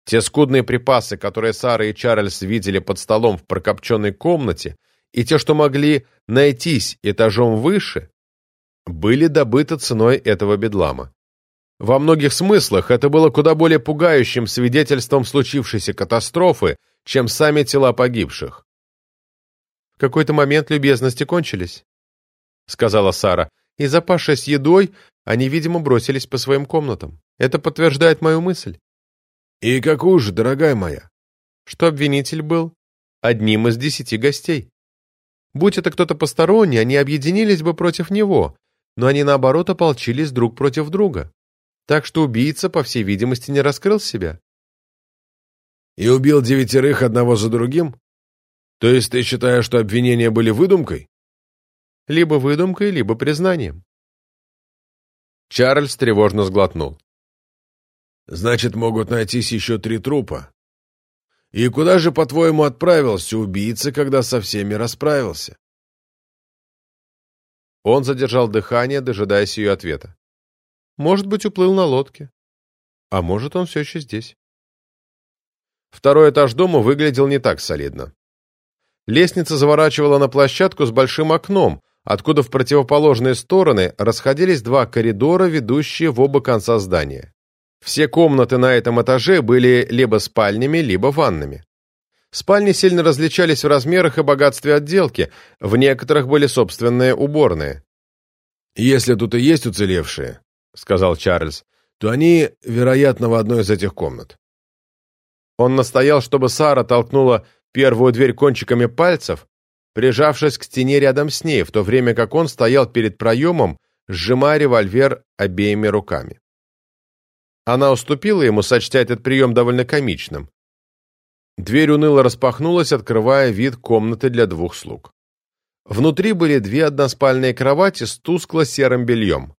Те скудные припасы, которые Сара и Чарльз видели под столом в прокопченной комнате, и те, что могли найтись этажом выше, были добыты ценой этого бедлама. Во многих смыслах это было куда более пугающим свидетельством случившейся катастрофы, чем сами тела погибших. «В какой-то момент любезности кончились», — сказала Сара, «и, запавшись едой, они, видимо, бросились по своим комнатам. Это подтверждает мою мысль». «И какую же, дорогая моя?» «Что обвинитель был одним из десяти гостей. Будь это кто-то посторонний, они объединились бы против него, но они, наоборот, ополчились друг против друга. Так что убийца, по всей видимости, не раскрыл себя». «И убил девятерых одного за другим? То есть ты считаешь, что обвинения были выдумкой?» «Либо выдумкой, либо признанием». Чарльз тревожно сглотнул. Значит, могут найтись еще три трупа. И куда же, по-твоему, отправился убийца, когда со всеми расправился? Он задержал дыхание, дожидаясь ее ответа. Может быть, уплыл на лодке. А может, он все еще здесь. Второй этаж дома выглядел не так солидно. Лестница заворачивала на площадку с большим окном, откуда в противоположные стороны расходились два коридора, ведущие в оба конца здания. Все комнаты на этом этаже были либо спальнями, либо ваннами. Спальни сильно различались в размерах и богатстве отделки, в некоторых были собственные уборные. «Если тут и есть уцелевшие», — сказал Чарльз, «то они, вероятно, в одной из этих комнат». Он настоял, чтобы Сара толкнула первую дверь кончиками пальцев, прижавшись к стене рядом с ней, в то время как он стоял перед проемом, сжимая револьвер обеими руками. Она уступила ему, сочтя этот прием довольно комичным. Дверь уныло распахнулась, открывая вид комнаты для двух слуг. Внутри были две односпальные кровати с тускло-серым бельем.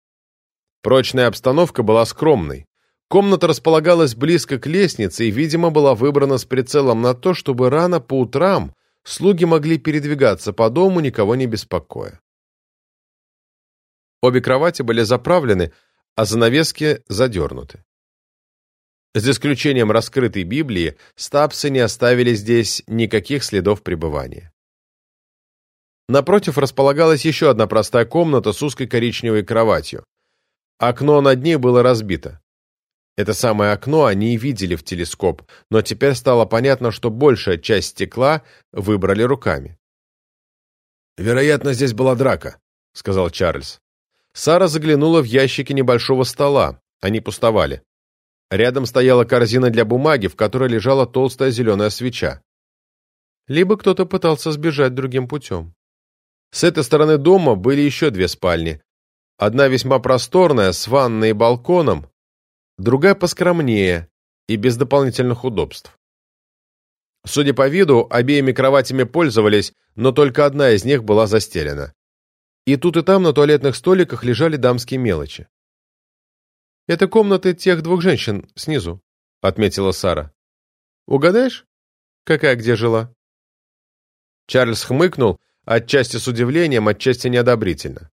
Прочная обстановка была скромной. Комната располагалась близко к лестнице и, видимо, была выбрана с прицелом на то, чтобы рано по утрам слуги могли передвигаться по дому, никого не беспокоя. Обе кровати были заправлены, а занавески задернуты. За исключением раскрытой Библии, стапсы не оставили здесь никаких следов пребывания. Напротив располагалась еще одна простая комната с узкой коричневой кроватью. Окно над ней было разбито. Это самое окно они и видели в телескоп, но теперь стало понятно, что большая часть стекла выбрали руками. «Вероятно, здесь была драка», — сказал Чарльз. Сара заглянула в ящики небольшого стола. Они пустовали. Рядом стояла корзина для бумаги, в которой лежала толстая зеленая свеча. Либо кто-то пытался сбежать другим путем. С этой стороны дома были еще две спальни. Одна весьма просторная, с ванной и балконом, другая поскромнее и без дополнительных удобств. Судя по виду, обеими кроватями пользовались, но только одна из них была застелена. И тут и там на туалетных столиках лежали дамские мелочи. «Это комнаты тех двух женщин снизу», — отметила Сара. «Угадаешь, какая где жила?» Чарльз хмыкнул, отчасти с удивлением, отчасти неодобрительно.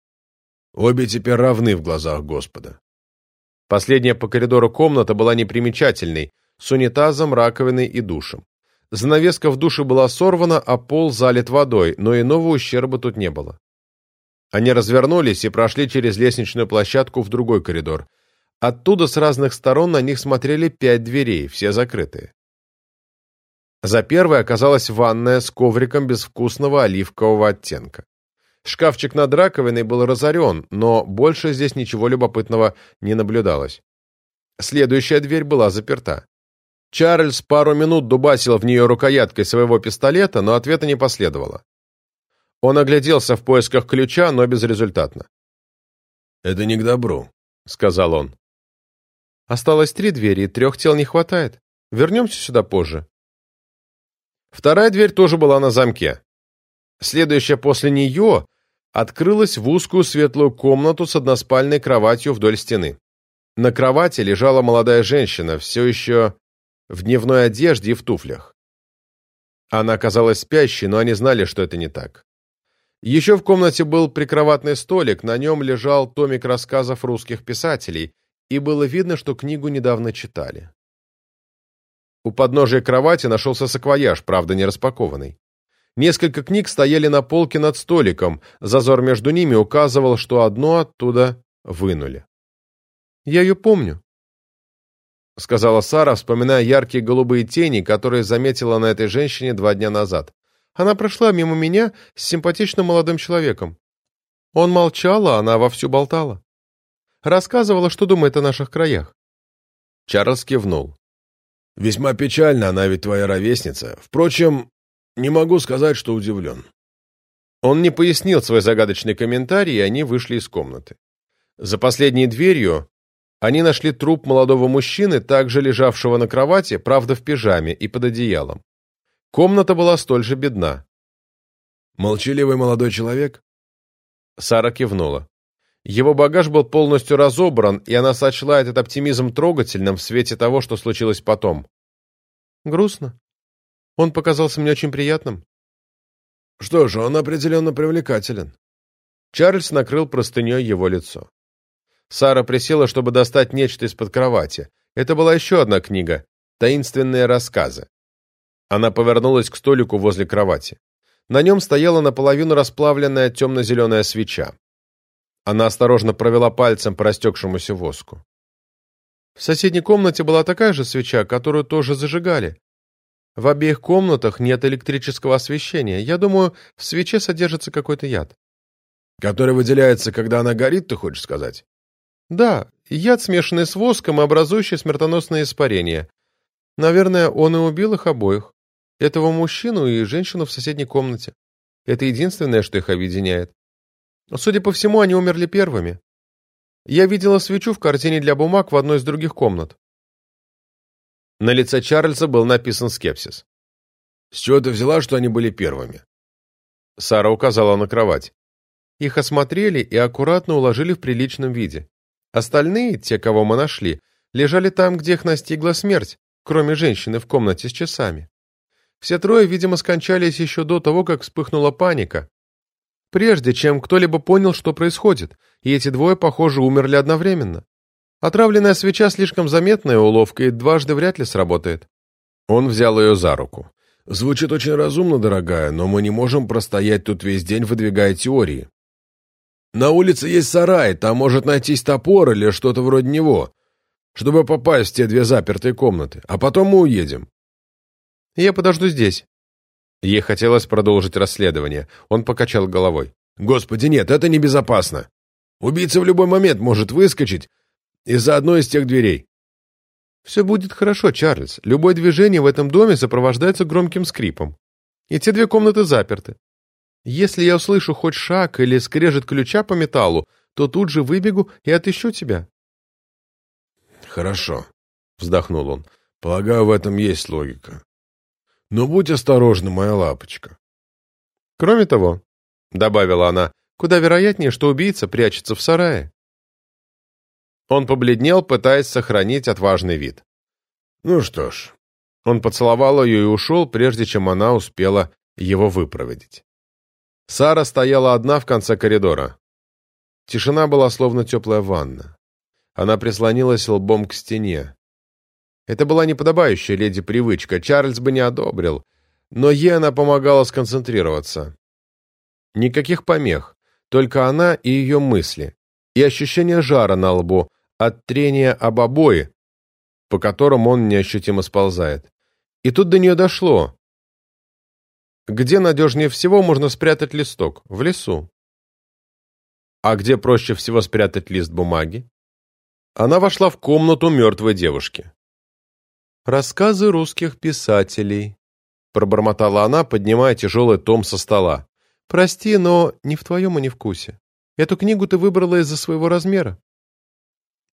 «Обе теперь равны в глазах Господа». Последняя по коридору комната была непримечательной, с унитазом, раковиной и душем. Занавеска в душе была сорвана, а пол залит водой, но иного ущерба тут не было. Они развернулись и прошли через лестничную площадку в другой коридор — Оттуда с разных сторон на них смотрели пять дверей, все закрытые. За первой оказалась ванная с ковриком безвкусного оливкового оттенка. Шкафчик над раковиной был разорен, но больше здесь ничего любопытного не наблюдалось. Следующая дверь была заперта. Чарльз пару минут дубасил в нее рукояткой своего пистолета, но ответа не последовало. Он огляделся в поисках ключа, но безрезультатно. «Это не к добру», — сказал он. Осталось три двери, и трех тел не хватает. Вернемся сюда позже. Вторая дверь тоже была на замке. Следующая после нее открылась в узкую светлую комнату с односпальной кроватью вдоль стены. На кровати лежала молодая женщина, все еще в дневной одежде и в туфлях. Она казалась спящей, но они знали, что это не так. Еще в комнате был прикроватный столик, на нем лежал томик рассказов русских писателей, и было видно, что книгу недавно читали. У подножия кровати нашелся саквояж, правда, не распакованный. Несколько книг стояли на полке над столиком, зазор между ними указывал, что одно оттуда вынули. «Я ее помню», — сказала Сара, вспоминая яркие голубые тени, которые заметила на этой женщине два дня назад. Она прошла мимо меня с симпатичным молодым человеком. Он молчал, а она вовсю болтала. Рассказывала, что думает о наших краях. Чарльз кивнул. «Весьма печально, она ведь твоя ровесница. Впрочем, не могу сказать, что удивлен». Он не пояснил свой загадочный комментарий, и они вышли из комнаты. За последней дверью они нашли труп молодого мужчины, также лежавшего на кровати, правда в пижаме и под одеялом. Комната была столь же бедна. «Молчаливый молодой человек?» Сара кивнула. Его багаж был полностью разобран, и она сочла этот оптимизм трогательным в свете того, что случилось потом. «Грустно. Он показался мне очень приятным». «Что же, он определенно привлекателен». Чарльз накрыл простыней его лицо. Сара присела, чтобы достать нечто из-под кровати. Это была еще одна книга «Таинственные рассказы». Она повернулась к столику возле кровати. На нем стояла наполовину расплавленная темно-зеленая свеча. Она осторожно провела пальцем по растекшемуся воску. В соседней комнате была такая же свеча, которую тоже зажигали. В обеих комнатах нет электрического освещения. Я думаю, в свече содержится какой-то яд. Который выделяется, когда она горит, ты хочешь сказать? Да, яд, смешанный с воском и образующий смертоносное испарение. Наверное, он и убил их обоих. Этого мужчину и женщину в соседней комнате. Это единственное, что их объединяет. Судя по всему, они умерли первыми. Я видела свечу в картине для бумаг в одной из других комнат. На лице Чарльза был написан скепсис. «С чего ты взяла, что они были первыми?» Сара указала на кровать. Их осмотрели и аккуратно уложили в приличном виде. Остальные, те, кого мы нашли, лежали там, где их настигла смерть, кроме женщины в комнате с часами. Все трое, видимо, скончались еще до того, как вспыхнула паника. Прежде чем кто-либо понял, что происходит, и эти двое, похоже, умерли одновременно. Отравленная свеча слишком заметная уловка и дважды вряд ли сработает. Он взял ее за руку. «Звучит очень разумно, дорогая, но мы не можем простоять тут весь день, выдвигая теории. На улице есть сарай, там может найтись топор или что-то вроде него, чтобы попасть в те две запертые комнаты, а потом мы уедем. Я подожду здесь. Ей хотелось продолжить расследование. Он покачал головой. Господи, нет, это небезопасно. Убийца в любой момент может выскочить из-за одной из тех дверей. Все будет хорошо, Чарльз. Любое движение в этом доме сопровождается громким скрипом. И те две комнаты заперты. Если я услышу хоть шаг или скрежет ключа по металлу, то тут же выбегу и отыщу тебя. Хорошо, вздохнул он. Полагаю, в этом есть логика. Но будь осторожна, моя лапочка. Кроме того, добавила она, куда вероятнее, что убийца прячется в сарае. Он побледнел, пытаясь сохранить отважный вид. Ну что ж. Он поцеловал ее и ушел, прежде чем она успела его выпроводить. Сара стояла одна в конце коридора. Тишина была словно теплая ванна. Она прислонилась лбом к стене. Это была неподобающая леди привычка, Чарльз бы не одобрил, но ей она помогала сконцентрироваться. Никаких помех, только она и ее мысли, и ощущение жара на лбу от трения об обои, по которым он неощутимо сползает. И тут до нее дошло. Где надежнее всего можно спрятать листок? В лесу. А где проще всего спрятать лист бумаги? Она вошла в комнату мертвой девушки. «Рассказы русских писателей», — пробормотала она, поднимая тяжелый том со стола. «Прости, но не в твоем и не вкусе. Эту книгу ты выбрала из-за своего размера».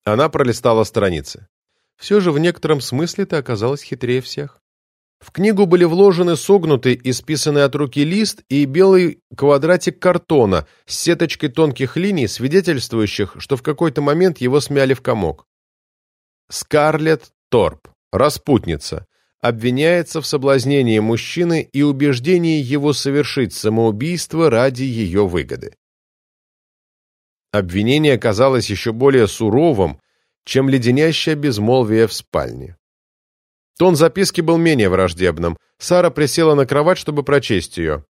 Она пролистала страницы. «Все же в некотором смысле ты оказалась хитрее всех». В книгу были вложены согнутый, исписанный от руки лист и белый квадратик картона с сеточкой тонких линий, свидетельствующих, что в какой-то момент его смяли в комок. Скарлетт Торп, распутница, обвиняется в соблазнении мужчины и убеждении его совершить самоубийство ради ее выгоды. Обвинение казалось еще более суровым, чем леденящее безмолвие в спальне. Тон записки был менее враждебным. Сара присела на кровать, чтобы прочесть ее.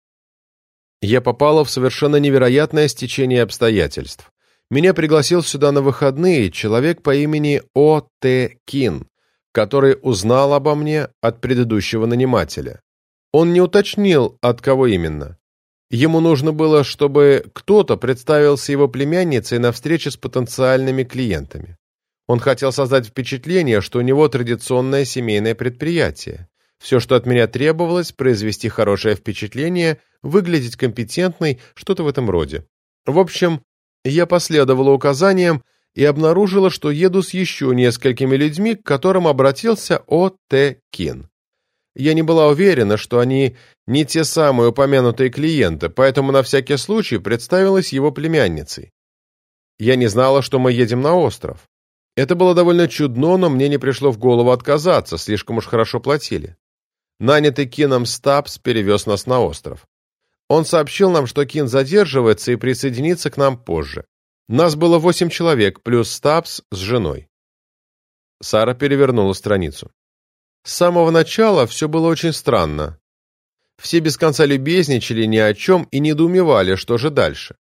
Я попала в совершенно невероятное стечение обстоятельств. Меня пригласил сюда на выходные человек по имени О. Т. Кин, который узнал обо мне от предыдущего нанимателя. Он не уточнил, от кого именно. Ему нужно было, чтобы кто-то представился его племянницей на встрече с потенциальными клиентами. Он хотел создать впечатление, что у него традиционное семейное предприятие. Все, что от меня требовалось, произвести хорошее впечатление, выглядеть компетентной, что-то в этом роде. В общем, я последовала указаниям и обнаружила, что еду с еще несколькими людьми, к которым обратился О. Т. Кин. Я не была уверена, что они не те самые упомянутые клиенты, поэтому на всякий случай представилась его племянницей. Я не знала, что мы едем на остров. Это было довольно чудно, но мне не пришло в голову отказаться, слишком уж хорошо платили. Нанятый Кином Стабс перевез нас на остров. Он сообщил нам, что Кин задерживается и присоединится к нам позже. Нас было восемь человек, плюс Стабс с женой. Сара перевернула страницу. С самого начала все было очень странно. Все без конца любезничали ни о чем и недоумевали, что же дальше.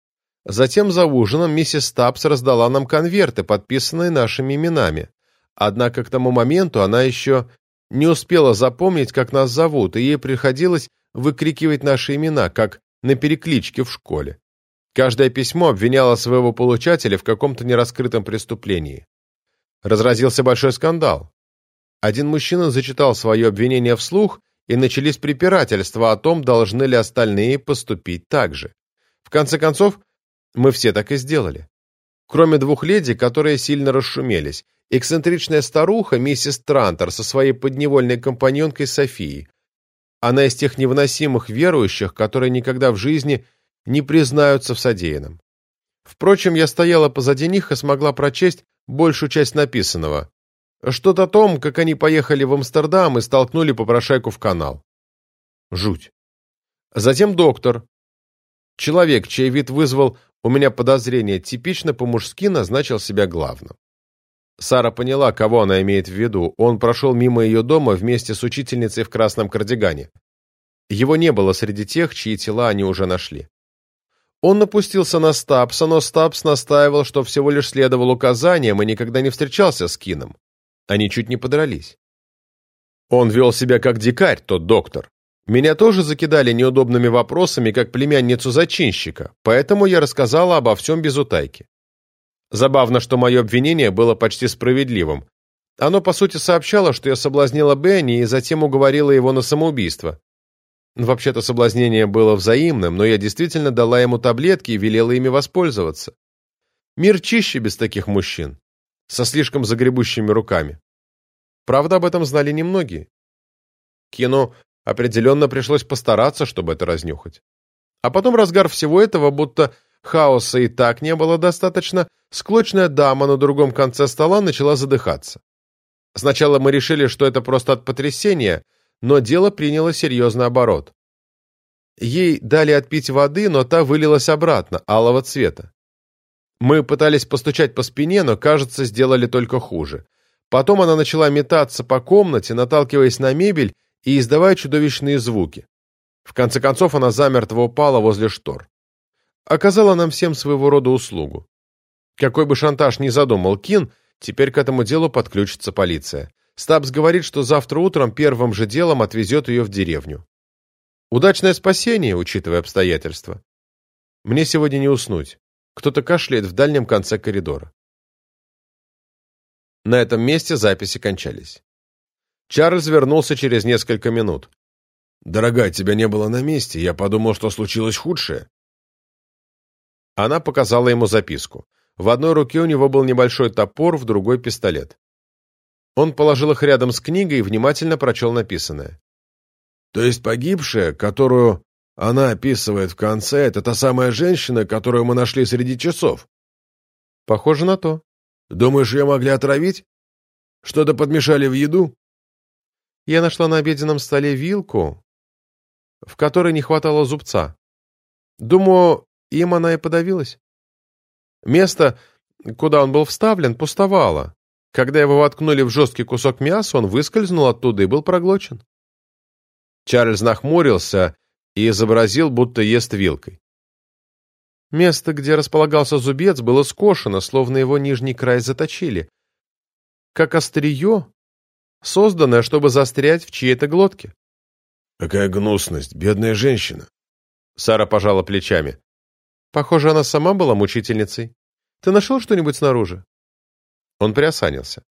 Затем за ужином миссис Стабс раздала нам конверты, подписанные нашими именами. Однако к тому моменту она еще не успела запомнить, как нас зовут, и ей приходилось выкрикивать наши имена, как на перекличке в школе. Каждое письмо обвиняло своего получателя в каком-то нераскрытом преступлении. Разразился большой скандал. Один мужчина зачитал свое обвинение вслух, и начались препирательства о том, должны ли остальные поступить так же. В конце концов, мы все так и сделали. Кроме двух леди, которые сильно расшумелись, эксцентричная старуха, миссис Трантер, со своей подневольной компаньонкой Софией, она из тех невыносимых верующих, которые никогда в жизни не признаются в содеянном. Впрочем, я стояла позади них и смогла прочесть большую часть написанного. Что-то о том, как они поехали в Амстердам и столкнули попрошайку в канал. Жуть. Затем доктор. Человек, чей вид вызвал у меня подозрение, типично по-мужски назначил себя главным. Сара поняла, кого она имеет в виду. Он прошел мимо ее дома вместе с учительницей в красном кардигане. Его не было среди тех, чьи тела они уже нашли. Он напустился на Стапса, но Стапс настаивал, что всего лишь следовал указаниям и никогда не встречался с Кином. Они чуть не подрались. Он вел себя как дикарь, тот доктор. Меня тоже закидали неудобными вопросами, как племянницу зачинщика, поэтому я рассказала обо всем без утайки. Забавно, что мое обвинение было почти справедливым. Оно, по сути, сообщало, что я соблазнила Бенни и затем уговорила его на самоубийство. Вообще-то соблазнение было взаимным, но я действительно дала ему таблетки и велела ими воспользоваться. Мир чище без таких мужчин, со слишком загребущими руками. Правда, об этом знали немногие. Кину определенно пришлось постараться, чтобы это разнюхать. А потом разгар всего этого, будто хаоса и так не было достаточно, склочная дама на другом конце стола начала задыхаться. Сначала мы решили, что это просто от потрясения, но дело приняло серьезный оборот. Ей дали отпить воды, но та вылилась обратно, алого цвета. Мы пытались постучать по спине, но, кажется, сделали только хуже. Потом она начала метаться по комнате, наталкиваясь на мебель и издавая чудовищные звуки. В конце концов она замертво упала возле штор. Оказала нам всем своего рода услугу. Какой бы шантаж ни задумал Кин, теперь к этому делу подключится полиция. Стабс говорит, что завтра утром первым же делом отвезет ее в деревню. Удачное спасение, учитывая обстоятельства. Мне сегодня не уснуть. Кто-то кашляет в дальнем конце коридора. На этом месте записи кончались. Чарльз вернулся через несколько минут. «Дорогая, тебя не было на месте. Я подумал, что случилось худшее». Она показала ему записку. В одной руке у него был небольшой топор, в другой — пистолет. Он положил их рядом с книгой и внимательно прочел написанное. «То есть погибшая, которую она описывает в конце, это та самая женщина, которую мы нашли среди часов?» «Похоже на то». «Думаешь, ее могли отравить? Что-то подмешали в еду?» Я нашла на обеденном столе вилку, в которой не хватало зубца. Думаю, им она и подавилась. Место, куда он был вставлен, пустовало. Когда его воткнули в жесткий кусок мяса, он выскользнул оттуда и был проглочен. Чарльз нахмурился и изобразил, будто ест вилкой. Место, где располагался зубец, было скошено, словно его нижний край заточили. Как острие, созданное, чтобы застрять в чьей-то глотке. Какая гнусность, бедная женщина. Сара пожала плечами. Похоже, она сама была мучительницей. Ты нашел что-нибудь снаружи? Он приосанился.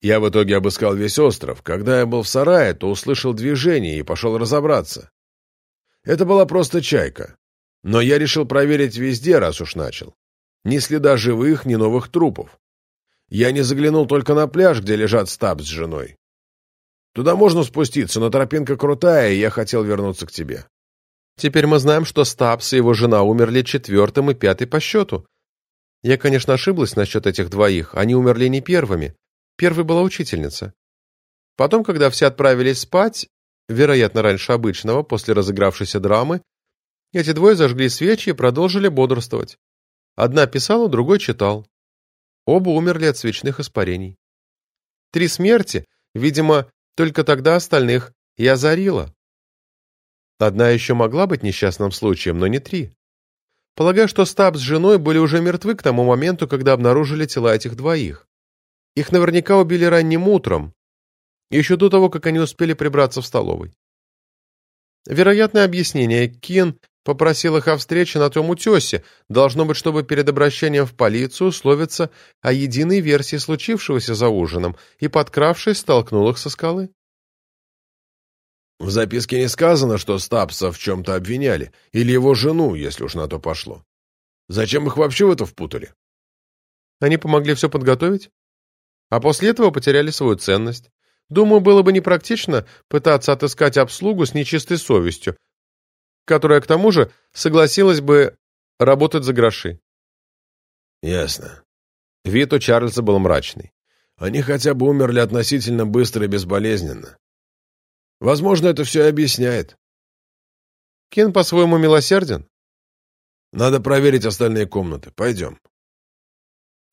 Я в итоге обыскал весь остров. Когда я был в сарае, то услышал движение и пошел разобраться. Это была просто чайка. Но я решил проверить везде, раз уж начал. Ни следа живых, ни новых трупов. Я не заглянул только на пляж, где лежат Стаб с женой. Туда можно спуститься, но тропинка крутая, и я хотел вернуться к тебе. Теперь мы знаем, что Стабс и его жена умерли четвертым и пятый по счету. Я, конечно, ошиблась насчет этих двоих. Они умерли не первыми. Первой была учительница. Потом, когда все отправились спать, вероятно, раньше обычного, после разыгравшейся драмы, эти двое зажгли свечи и продолжили бодрствовать. Одна писала, другой читал. Оба умерли от свечных испарений. Три смерти, видимо, только тогда остальных и озарило. Одна еще могла быть несчастным случаем, но не три. Полагаю, что Стаб с женой были уже мертвы к тому моменту, когда обнаружили тела этих двоих. Их наверняка убили ранним утром, еще до того, как они успели прибраться в столовой. Вероятное объяснение. Кин попросил их о встрече на том утесе, должно быть, чтобы перед обращением в полицию условиться о единой версии случившегося за ужином, и, подкравшись, столкнул их со скалы. В записке не сказано, что Стапса в чем-то обвиняли, или его жену, если уж на то пошло. Зачем их вообще в это впутали? Они помогли все подготовить, а после этого потеряли свою ценность. Думаю, было бы непрактично пытаться отыскать обслугу с нечистой совестью, которая, к тому же, согласилась бы работать за гроши. Ясно. Вид у Чарльза был мрачный. Они хотя бы умерли относительно быстро и безболезненно. Возможно, это все и объясняет. Кен по-своему милосерден. Надо проверить остальные комнаты. Пойдем.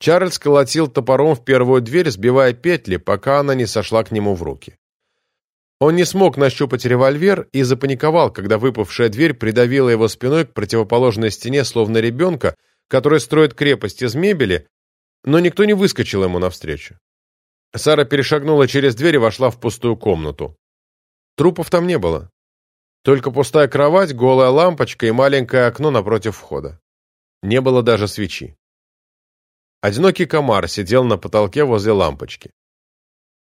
Чарльз колотил топором в первую дверь, сбивая петли, пока она не сошла к нему в руки. Он не смог нащупать револьвер и запаниковал, когда выпавшая дверь придавила его спиной к противоположной стене, словно ребенка, который строит крепость из мебели, но никто не выскочил ему навстречу. Сара перешагнула через дверь и вошла в пустую комнату. Трупов там не было. Только пустая кровать, голая лампочка и маленькое окно напротив входа. Не было даже свечи. Одинокий комар сидел на потолке возле лампочки.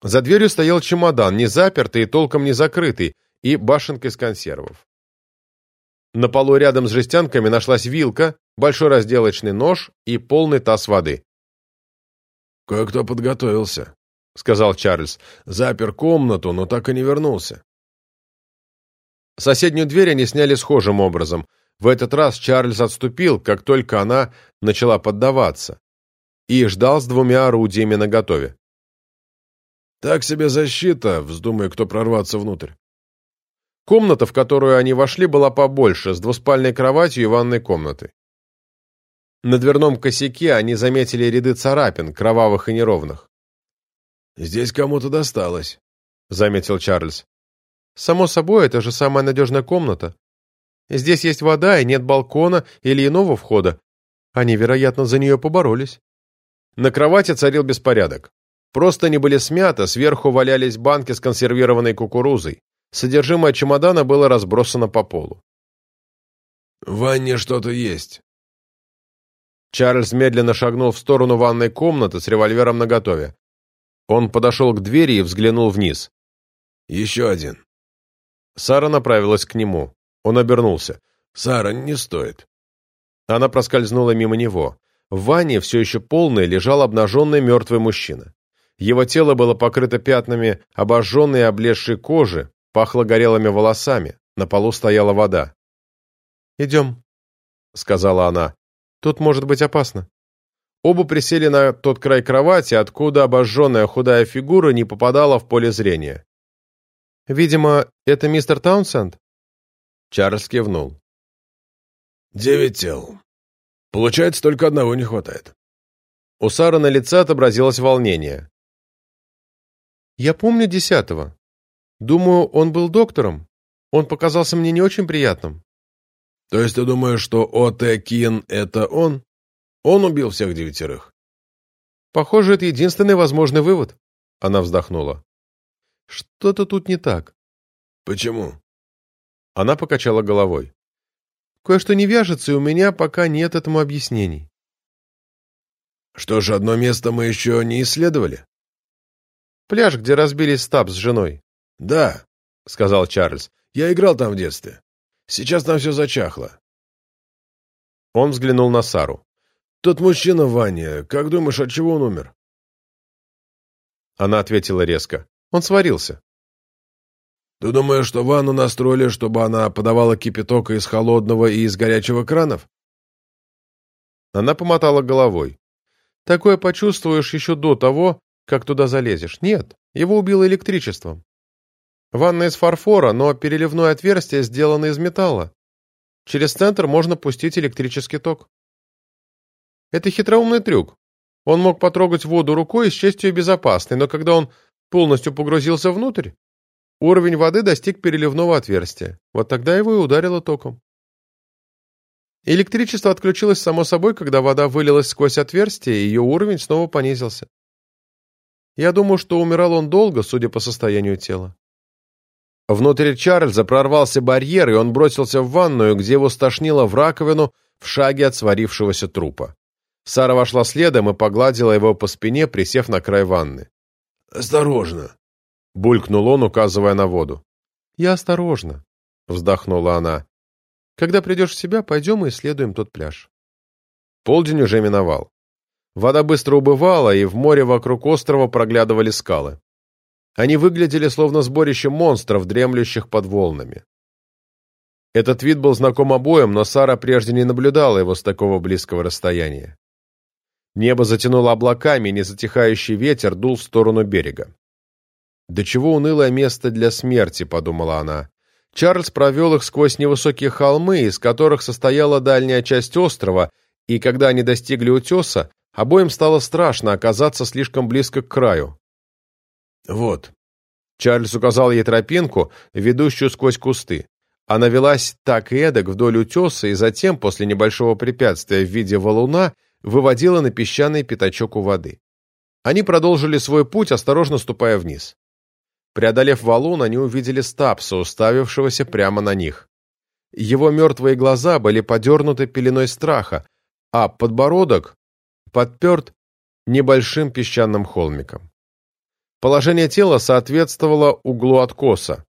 За дверью стоял чемодан, не запертый и толком не закрытый, и башенка из консервов. На полу рядом с жестянками нашлась вилка, большой разделочный нож и полный таз воды. «Кое-кто подготовился», — сказал Чарльз. «Запер комнату, но так и не вернулся». Соседнюю дверь они сняли схожим образом. В этот раз Чарльз отступил, как только она начала поддаваться, и ждал с двумя орудиями наготове. Так себе защита, вздумая кто прорваться внутрь. Комната, в которую они вошли, была побольше, с двуспальной кроватью и ванной комнатой. На дверном косяке они заметили ряды царапин, кровавых и неровных. «Здесь кому-то досталось», — заметил Чарльз. «Само собой, это же самая надежная комната. Здесь есть вода и нет балкона или иного входа. Они, вероятно, за нее поборолись». На кровати царил беспорядок. Просто не были смяты, сверху валялись банки с консервированной кукурузой. Содержимое чемодана было разбросано по полу. «В ванне что-то есть». Чарльз медленно шагнул в сторону ванной комнаты с револьвером наготове. Он подошел к двери и взглянул вниз. «Еще один». Сара направилась к нему. Он обернулся. «Сара, не стоит». Она проскользнула мимо него. В ванне, все еще полной, лежал обнаженный мертвый мужчина. Его тело было покрыто пятнами обожженной и облезшей кожи, пахло горелыми волосами, на полу стояла вода. «Идем», — сказала она. «Тут может быть опасно». Оба присели на тот край кровати, откуда обожженная худая фигура не попадала в поле зрения. «Видимо, это мистер Таунсенд?» Чарльз кивнул. «Девять тел. Получается, только одного не хватает». У Сары на лице отобразилось волнение. Я помню десятого. Думаю, он был доктором. Он показался мне не очень приятным. То есть ты думаешь, что О.Т. Кин — это он? Он убил всех девятерых? Похоже, это единственный возможный вывод. Она вздохнула. Что-то тут не так. Почему? Она покачала головой. Кое-что не вяжется, и у меня пока нет этому объяснений. Что ж, одно место мы еще не исследовали. Пляж, где разбились Стаб с женой. Да, сказал Чарльз. Я играл там в детстве. Сейчас там все зачахло. Он взглянул на Сару. Тот мужчина в ванне, как думаешь, от чего он умер? Она ответила резко. Он сварился. Ты думаешь, что ванну настроили, чтобы она подавала кипяток из холодного и из горячего кранов? Она помотала головой. Такое почувствуешь еще до того, как туда залезешь. Нет, его убило электричеством. Ванна из фарфора, но переливное отверстие сделано из металла. Через центр можно пустить электрический ток. Это хитроумный трюк. Он мог потрогать воду рукой и с честью безопасной, но когда он полностью погрузился внутрь, уровень воды достиг переливного отверстия. Вот тогда его и ударило током. Электричество отключилось само собой, когда вода вылилась сквозь отверстие, и ее уровень снова понизился. Я думаю, что умирал он долго, судя по состоянию тела. Внутри Чарльза прорвался барьер, и он бросился в ванную, где его стошнило в раковину в шаге от сварившегося трупа. Сара вошла следом и погладила его по спине, присев на край ванны. «Осторожно!» — булькнул он, указывая на воду. «Я осторожно», — вздохнула она. «Когда придешь в себя, пойдем и исследуем тот пляж». Полдень уже миновал. Вода быстро убывала, и в море вокруг острова проглядывали скалы. Они выглядели словно сборище монстров, дремлющих под волнами. Этот вид был знаком обоим, но Сара прежде не наблюдала его с такого близкого расстояния. Небо затянуло облаками, и незатихающий ветер дул в сторону берега. «Да чего унылое место для смерти», — подумала она. Чарльз провел их сквозь невысокие холмы, из которых состояла дальняя часть острова, и когда они достигли утеса, обоим стало страшно оказаться слишком близко к краю. «Вот». Чарльз указал ей тропинку, ведущую сквозь кусты. Она велась так и эдак вдоль утеса, и затем, после небольшого препятствия в виде валуна, выводила на песчаный пятачок у воды. Они продолжили свой путь, осторожно ступая вниз. Преодолев валун, они увидели Стапса, уставившегося прямо на них. Его мертвые глаза были подернуты пеленой страха, а подбородок подперт небольшим песчаным холмиком. Положение тела соответствовало углу откоса.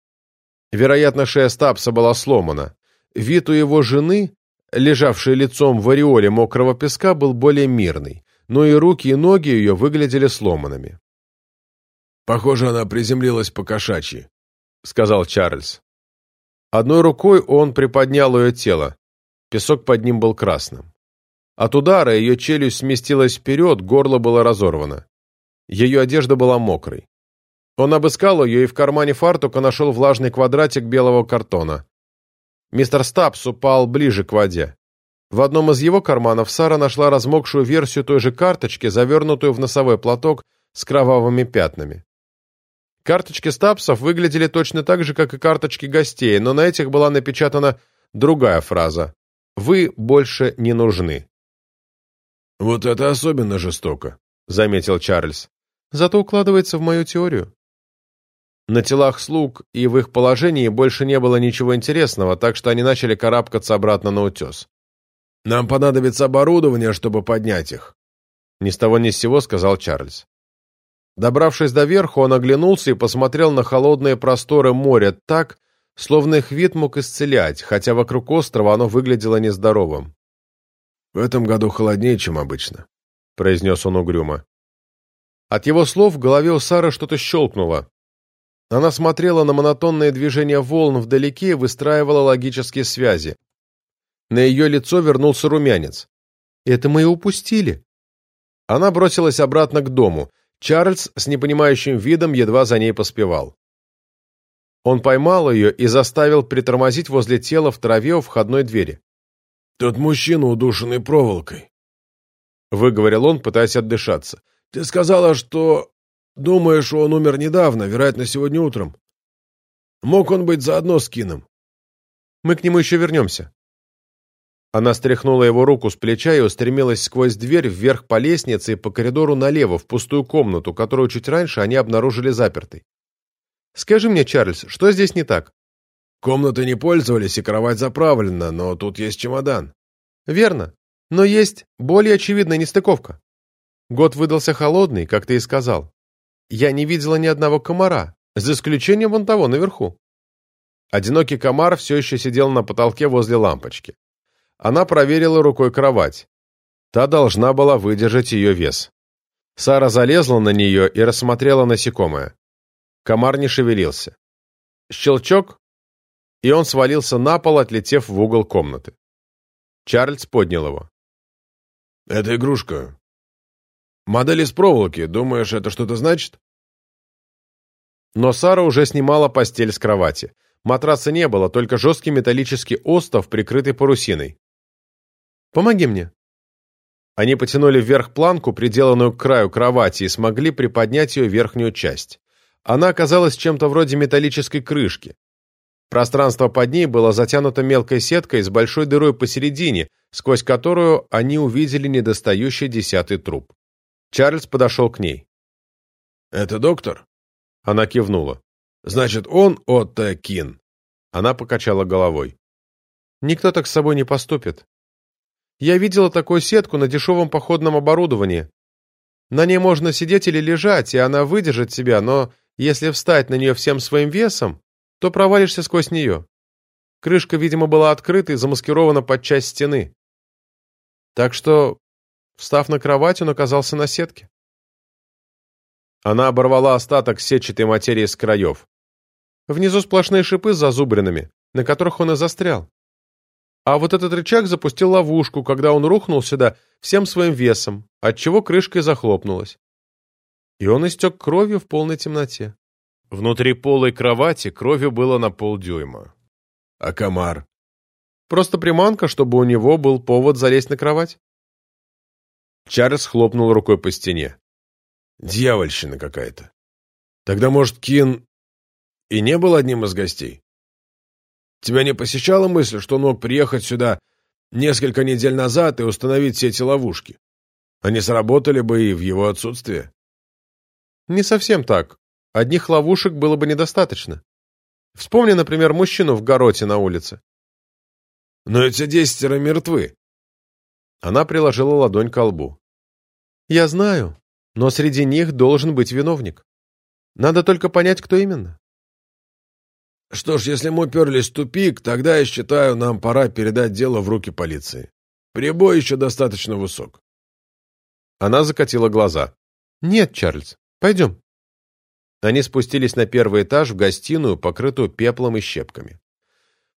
Вероятно, шея Стапса была сломана. Вид у его жены лежавший лицом в ореоле мокрого песка, был более мирный, но и руки и ноги ее выглядели сломанными. «Похоже, она приземлилась по-кошачьи», — сказал Чарльз. Одной рукой он приподнял ее тело. Песок под ним был красным. От удара ее челюсть сместилась вперед, горло было разорвано. Ее одежда была мокрой. Он обыскал ее и в кармане фартука нашел влажный квадратик белого картона. Мистер Стапс упал ближе к воде. В одном из его карманов Сара нашла размокшую версию той же карточки, завернутую в носовой платок с кровавыми пятнами. Карточки Стапсов выглядели точно так же, как и карточки гостей, но на этих была напечатана другая фраза «Вы больше не нужны». «Вот это особенно жестоко», — заметил Чарльз. «Зато укладывается в мою теорию». На телах слуг и в их положении больше не было ничего интересного, так что они начали карабкаться обратно на утес. «Нам понадобится оборудование, чтобы поднять их», — ни с того ни с сего сказал Чарльз. Добравшись до верху, он оглянулся и посмотрел на холодные просторы моря так, словно их вид мог исцелять, хотя вокруг острова оно выглядело нездоровым. «В этом году холоднее, чем обычно», — произнес он угрюмо. От его слов в голове у Сары что-то щелкнуло. Она смотрела на монотонные движения волн вдалеке и выстраивала логические связи. На ее лицо вернулся румянец. «Это мы и упустили». Она бросилась обратно к дому. Чарльз с непонимающим видом едва за ней поспевал. Он поймал ее и заставил притормозить возле тела в траве у входной двери. «Тот мужчина, удушенный проволокой», — выговорил он, пытаясь отдышаться. «Ты сказала, что думаешь, он умер недавно, вероятно, сегодня утром. Мог он быть заодно с Кином? Мы к нему еще вернемся. Она стряхнула его руку с плеча и устремилась сквозь дверь вверх по лестнице и по коридору налево, в пустую комнату, которую чуть раньше они обнаружили запертой. «Скажи мне, Чарльз, что здесь не так?» «Комнаты не пользовались, и кровать заправлена, но тут есть чемодан». «Верно. Но есть более очевидная нестыковка. Год выдался холодный, как ты и сказал. Я не видела ни одного комара, за исключением вон того, наверху». Одинокий комар все еще сидел на потолке возле лампочки. Она проверила рукой кровать. Та должна была выдержать ее вес. Сара залезла на нее и рассмотрела насекомое. Комар не шевелился. Щелчок, и он свалился на пол, отлетев в угол комнаты. Чарльз поднял его. «Это игрушка. Модель из проволоки. Думаешь, это что-то значит?» Но Сара уже снимала постель с кровати. Матраса не было, только жесткий металлический остов, прикрытый парусиной. Помоги мне». Они потянули вверх планку, приделанную к краю кровати, и смогли приподнять ее верхнюю часть. Она оказалась чем-то вроде металлической крышки. Пространство под ней было затянуто мелкой сеткой с большой дырой посередине, сквозь которую они увидели недостающий десятый труп. Чарльз подошел к ней. «Это доктор?» Она кивнула. «Значит, он Отто Кин?» Она покачала головой. «Никто так с собой не поступит. Я видела такую сетку на дешевом походном оборудовании. На ней можно сидеть или лежать, и она выдержит себя, но если встать на нее всем своим весом, то провалишься сквозь нее. Крышка, видимо, была открыта и замаскирована под часть стены. Так что, встав на кровать, он оказался на сетке. Она оборвала остаток сетчатой материи с краев. Внизу сплошные шипы с зазубринами, на которых он и застрял. А вот этот рычаг запустил ловушку, когда он рухнул сюда всем своим весом, отчего крышка и захлопнулась. И он истек кровью в полной темноте. Внутри полой кровати крови было на полдюйма. А комар? Просто приманка, чтобы у него был повод залезть на кровать. Чарльз хлопнул рукой по стене. Дьявольщина какая-то. Тогда, может, Кин и не был одним из гостей? Тебя не посещала мысль, что он мог приехать сюда несколько недель назад и установить все эти ловушки? Они сработали бы и в его отсутствие. Не совсем так. Одних ловушек было бы недостаточно. Вспомни, например, мужчину в гороте на улице. Но эти десятеро мертвы. Она приложила ладонь к лбу. Я знаю, но среди них должен быть виновник. Надо только понять, кто именно. Что ж, если мы уперлись в тупик, тогда, я считаю, нам пора передать дело в руки полиции. Прибой еще достаточно высок. Она закатила глаза. Нет, Чарльз, пойдем. Они спустились на первый этаж в гостиную, покрытую пеплом и щепками.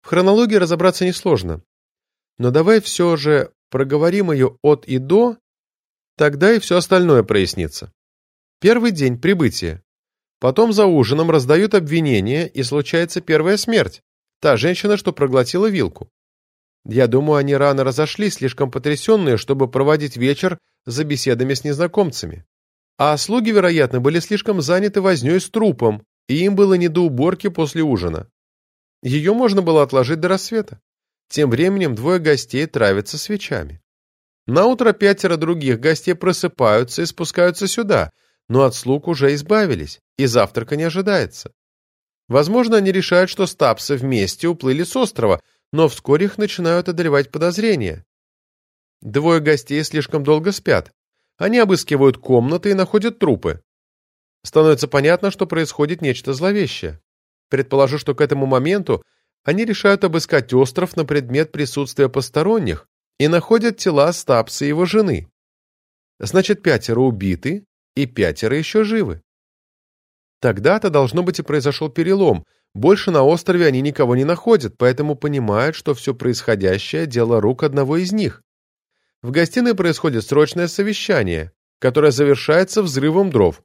В хронологии разобраться несложно. Но давай все же проговорим ее от и до, тогда и все остальное прояснится. Первый день прибытия. Потом за ужином раздают обвинения, и случается первая смерть. Та женщина, что проглотила вилку. Я думаю, они рано разошлись, слишком потрясенные, чтобы проводить вечер за беседами с незнакомцами. А слуги, вероятно, были слишком заняты вознёй с трупом, и им было не до уборки после ужина. Ее можно было отложить до рассвета. Тем временем двое гостей травятся свечами. Наутро пятеро других гостей просыпаются и спускаются сюда, но от слуг уже избавились, и завтрака не ожидается. Возможно, они решают, что стапсы вместе уплыли с острова, но вскоре их начинают одолевать подозрения. Двое гостей слишком долго спят. Они обыскивают комнаты и находят трупы. Становится понятно, что происходит нечто зловещее. Предположу, что к этому моменту они решают обыскать остров на предмет присутствия посторонних и находят тела Стапса и его жены. Значит, пятеро убиты, и пятеро еще живы. Тогда-то, должно быть, и произошел перелом. Больше на острове они никого не находят, поэтому понимают, что все происходящее – дело рук одного из них. В гостиной происходит срочное совещание, которое завершается взрывом дров.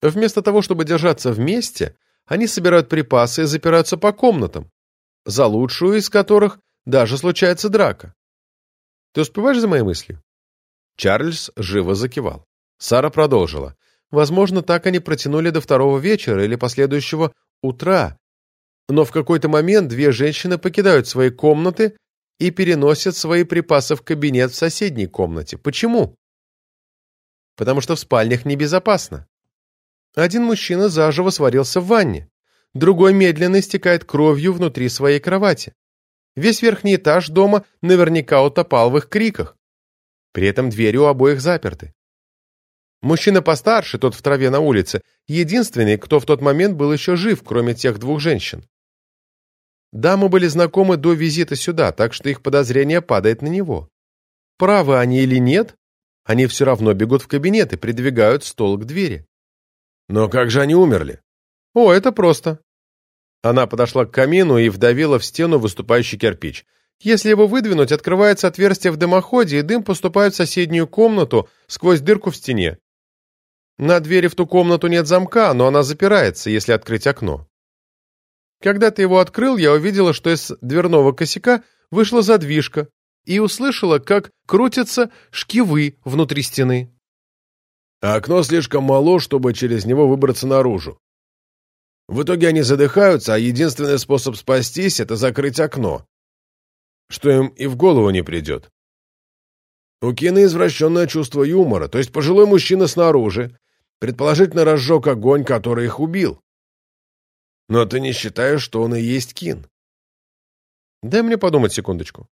Вместо того, чтобы держаться вместе, они собирают припасы и запираются по комнатам, за лучшую из которых даже случается драка. Ты успеваешь за моей мыслью? Чарльз живо закивал. Сара продолжила. Возможно, так они протянули до второго вечера или последующего утра. Но в какой-то момент две женщины покидают свои комнаты и переносят свои припасы в кабинет в соседней комнате. Почему? Потому что в спальнях небезопасно. Один мужчина заживо сварился в ванне, другой медленно истекает кровью внутри своей кровати. Весь верхний этаж дома наверняка утопал в их криках. При этом двери у обоих заперты. Мужчина постарше, тот в траве на улице, единственный, кто в тот момент был еще жив, кроме тех двух женщин. Дамы были знакомы до визита сюда, так что их подозрение падает на него. Правы они или нет, они все равно бегут в кабинет и придвигают стол к двери. Но как же они умерли? О, это просто. Она подошла к камину и вдавила в стену выступающий кирпич. Если его выдвинуть, открывается отверстие в дымоходе, и дым поступает в соседнюю комнату сквозь дырку в стене. На двери в ту комнату нет замка, но она запирается, если открыть окно. Когда ты его открыл, я увидела, что из дверного косяка вышла задвижка и услышала, как крутятся шкивы внутри стены. А окно слишком мало, чтобы через него выбраться наружу. В итоге они задыхаются, а единственный способ спастись — это закрыть окно. Что им и в голову не придет. У Кины извращенное чувство юмора, то есть пожилой мужчина снаружи, предположительно разжег огонь, который их убил. Но ты не считаешь, что он и есть Кин? Дай мне подумать секундочку.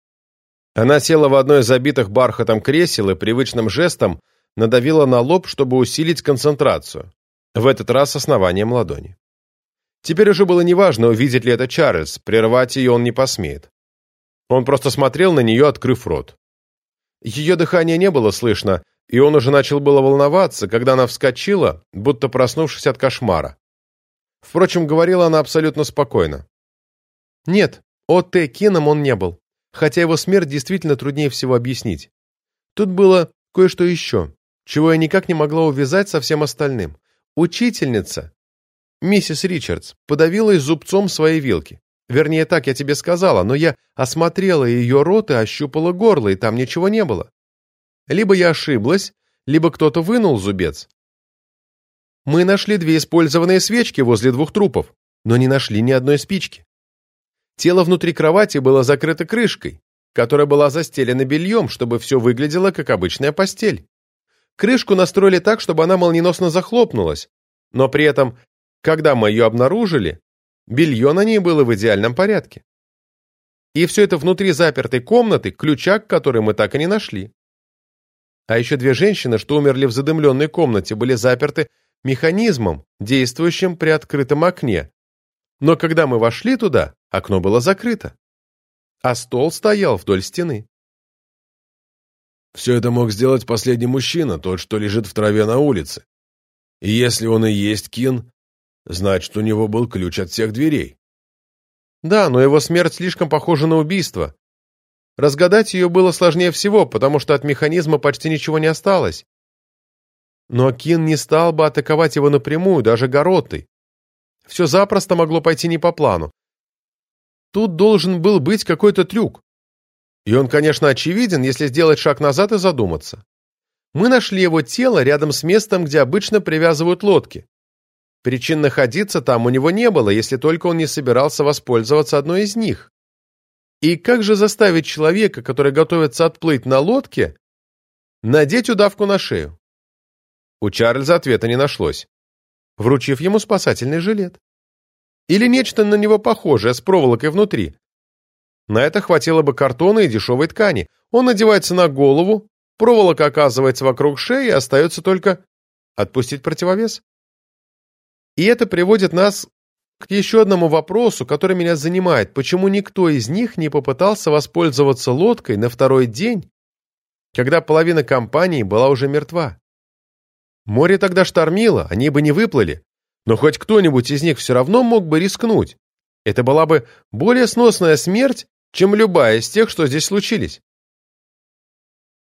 Она села в одно из забитых бархатом кресел и привычным жестом надавила на лоб, чтобы усилить концентрацию, в этот раз основанием ладони. Теперь уже было неважно, увидит ли это Чарльз, прервать ее он не посмеет. Он просто смотрел на нее, открыв рот. Ее дыхание не было слышно, и он уже начал было волноваться, когда она вскочила, будто проснувшись от кошмара. Впрочем, говорила она абсолютно спокойно. Нет, О.Т. Кином он не был, хотя его смерть действительно труднее всего объяснить. Тут было кое-что еще, чего я никак не могла увязать со всем остальным. Учительница, миссис Ричардс, подавилась зубцом своей вилки. Вернее, так я тебе сказала, но я осмотрела ее рот и ощупала горло, и там ничего не было. Либо я ошиблась, либо кто-то вынул зубец. Мы нашли две использованные свечки возле двух трупов, но не нашли ни одной спички. Тело внутри кровати было закрыто крышкой, которая была застелена бельем, чтобы все выглядело как обычная постель. Крышку настроили так, чтобы она молниеносно захлопнулась, но при этом, когда мы ее обнаружили, белье на ней было в идеальном порядке. И все это внутри запертой комнаты, ключа к которой мы так и не нашли. А еще две женщины, что умерли в задымленной комнате, были заперты механизмом, действующим при открытом окне. Но когда мы вошли туда, окно было закрыто. А стол стоял вдоль стены. Все это мог сделать последний мужчина, тот, что лежит в траве на улице. И если он и есть Кин, значит, у него был ключ от всех дверей. Да, но его смерть слишком похожа на убийство. Разгадать ее было сложнее всего, потому что от механизма почти ничего не осталось. Но Кин не стал бы атаковать его напрямую, даже Горотой. Все запросто могло пойти не по плану. Тут должен был быть какой-то трюк. И он, конечно, очевиден, если сделать шаг назад и задуматься. Мы нашли его тело рядом с местом, где обычно привязывают лодки. Причин находиться там у него не было, если только он не собирался воспользоваться одной из них. И как же заставить человека, который готовится отплыть на лодке, надеть удавку на шею? У Чарльза ответа не нашлось, вручив ему спасательный жилет. Или нечто на него похожее, с проволокой внутри. На это хватило бы картона и дешевой ткани. Он надевается на голову, проволока оказывается вокруг шеи, остается только отпустить противовес. И это приводит нас к еще одному вопросу, который меня занимает. Почему никто из них не попытался воспользоваться лодкой на второй день, когда половина компании была уже мертва? Море тогда штормило, они бы не выплыли, но хоть кто-нибудь из них все равно мог бы рискнуть. Это была бы более сносная смерть, чем любая из тех, что здесь случились.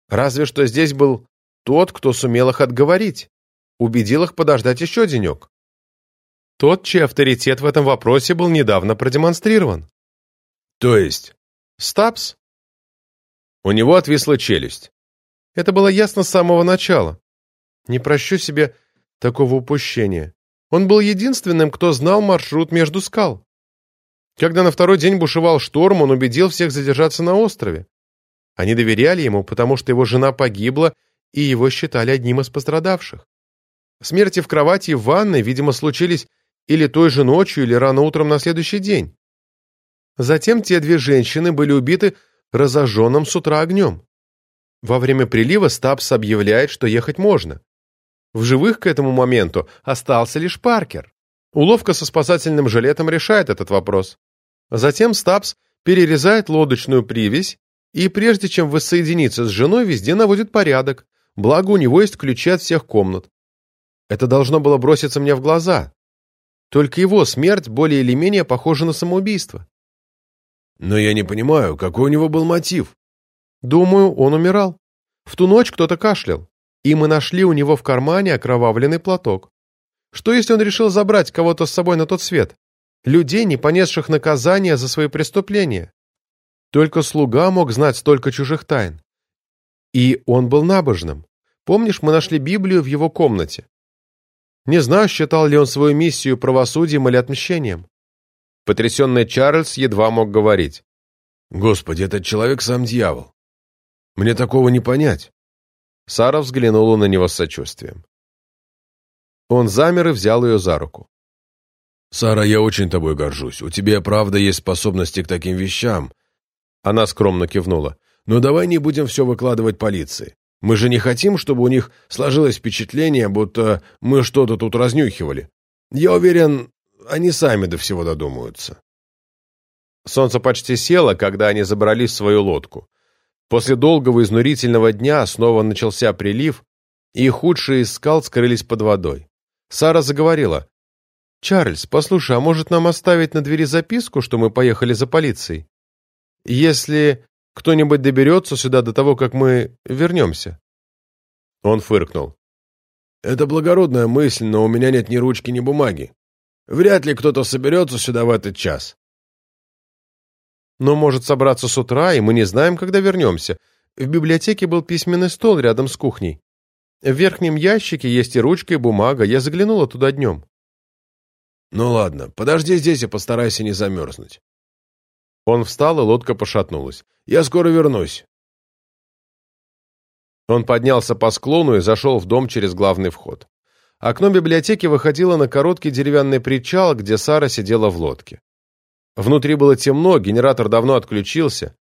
Разве что здесь был тот, кто сумел их отговорить, убедил их подождать еще денек. Тот, чей авторитет в этом вопросе был недавно продемонстрирован. То есть? Стапс. У него отвисла челюсть. Это было ясно с самого начала. Не прощу себе такого упущения. Он был единственным, кто знал маршрут между скал. Когда на второй день бушевал шторм, он убедил всех задержаться на острове. Они доверяли ему, потому что его жена погибла, и его считали одним из пострадавших. Смерти в кровати и в ванной, видимо, случились или той же ночью, или рано утром на следующий день. Затем те две женщины были убиты разожженным с утра огнем. Во время прилива Стабс объявляет, что ехать можно. В живых к этому моменту остался лишь Паркер. Уловка со спасательным жилетом решает этот вопрос. Затем Стабс перерезает лодочную привязь и, прежде чем воссоединиться с женой, везде наводит порядок, благо у него есть ключи от всех комнат. Это должно было броситься мне в глаза. Только его смерть более или менее похожа на самоубийство. Но я не понимаю, какой у него был мотив? Думаю, он умирал. В ту ночь кто-то кашлял, и мы нашли у него в кармане окровавленный платок. Что если он решил забрать кого-то с собой на тот свет? Людей, не понесших наказания за свои преступления. Только слуга мог знать столько чужих тайн. И он был набожным. Помнишь, мы нашли Библию в его комнате? Не знаю, считал ли он свою миссию правосудием или отмщением. Потрясенный Чарльз едва мог говорить. «Господи, этот человек сам дьявол. Мне такого не понять». Сара взглянула на него с сочувствием. Он замер и взял ее за руку. «Сара, я очень тобой горжусь. У тебя, правда, есть способности к таким вещам». Она скромно кивнула. «Но давай не будем все выкладывать полиции. Мы же не хотим, чтобы у них сложилось впечатление, будто мы что-то тут разнюхивали. Я уверен, они сами до всего додумаются. Солнце почти село, когда они забрались в свою лодку. После долгого изнурительного дня снова начался прилив, и худшие из скал скрылись под водой. Сара заговорила. «Чарльз, послушай, а может нам оставить на двери записку, что мы поехали за полицией? Если кто-нибудь доберется сюда до того, как мы вернемся?» Он фыркнул. «Это благородная мысль, но у меня нет ни ручки, ни бумаги. Вряд ли кто-то соберется сюда в этот час». «Но может собраться с утра, и мы не знаем, когда вернемся. В библиотеке был письменный стол рядом с кухней. В верхнем ящике есть и ручка, и бумага. Я заглянула туда днем». «Ну ладно, подожди здесь и постарайся не замерзнуть». Он встал, и лодка пошатнулась. Я скоро вернусь». Он поднялся по склону и зашел в дом через главный вход. Окно библиотеки выходило на короткий деревянный причал, где Сара сидела в лодке. Внутри было темно, генератор давно отключился.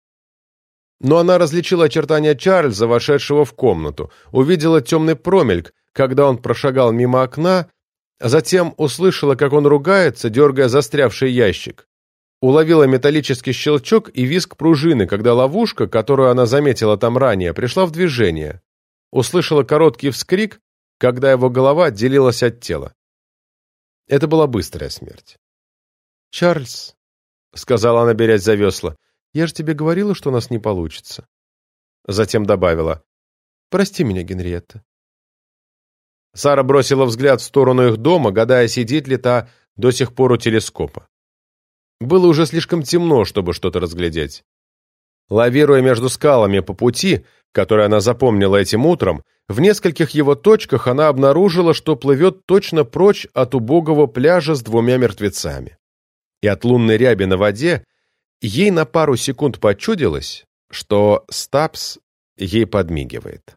Но она различила очертания Чарльза, вошедшего в комнату, увидела темный промельк, когда он прошагал мимо окна, а затем услышала, как он ругается, дергая застрявший ящик уловила металлический щелчок и визг пружины, когда ловушка, которую она заметила там ранее, пришла в движение. Услышала короткий вскрик, когда его голова отделилась от тела. Это была быстрая смерть. «Чарльз», — сказала она, берясь за весла, — «я же тебе говорила, что у нас не получится». Затем добавила, «Прости меня, Генриетта». Сара бросила взгляд в сторону их дома, гадая, сидит ли та до сих пор у телескопа. Было уже слишком темно, чтобы что-то разглядеть. Лавируя между скалами по пути, который она запомнила этим утром, в нескольких его точках она обнаружила, что плывет точно прочь от убогого пляжа с двумя мертвецами. И от лунной ряби на воде ей на пару секунд почудилось, что Стапс ей подмигивает.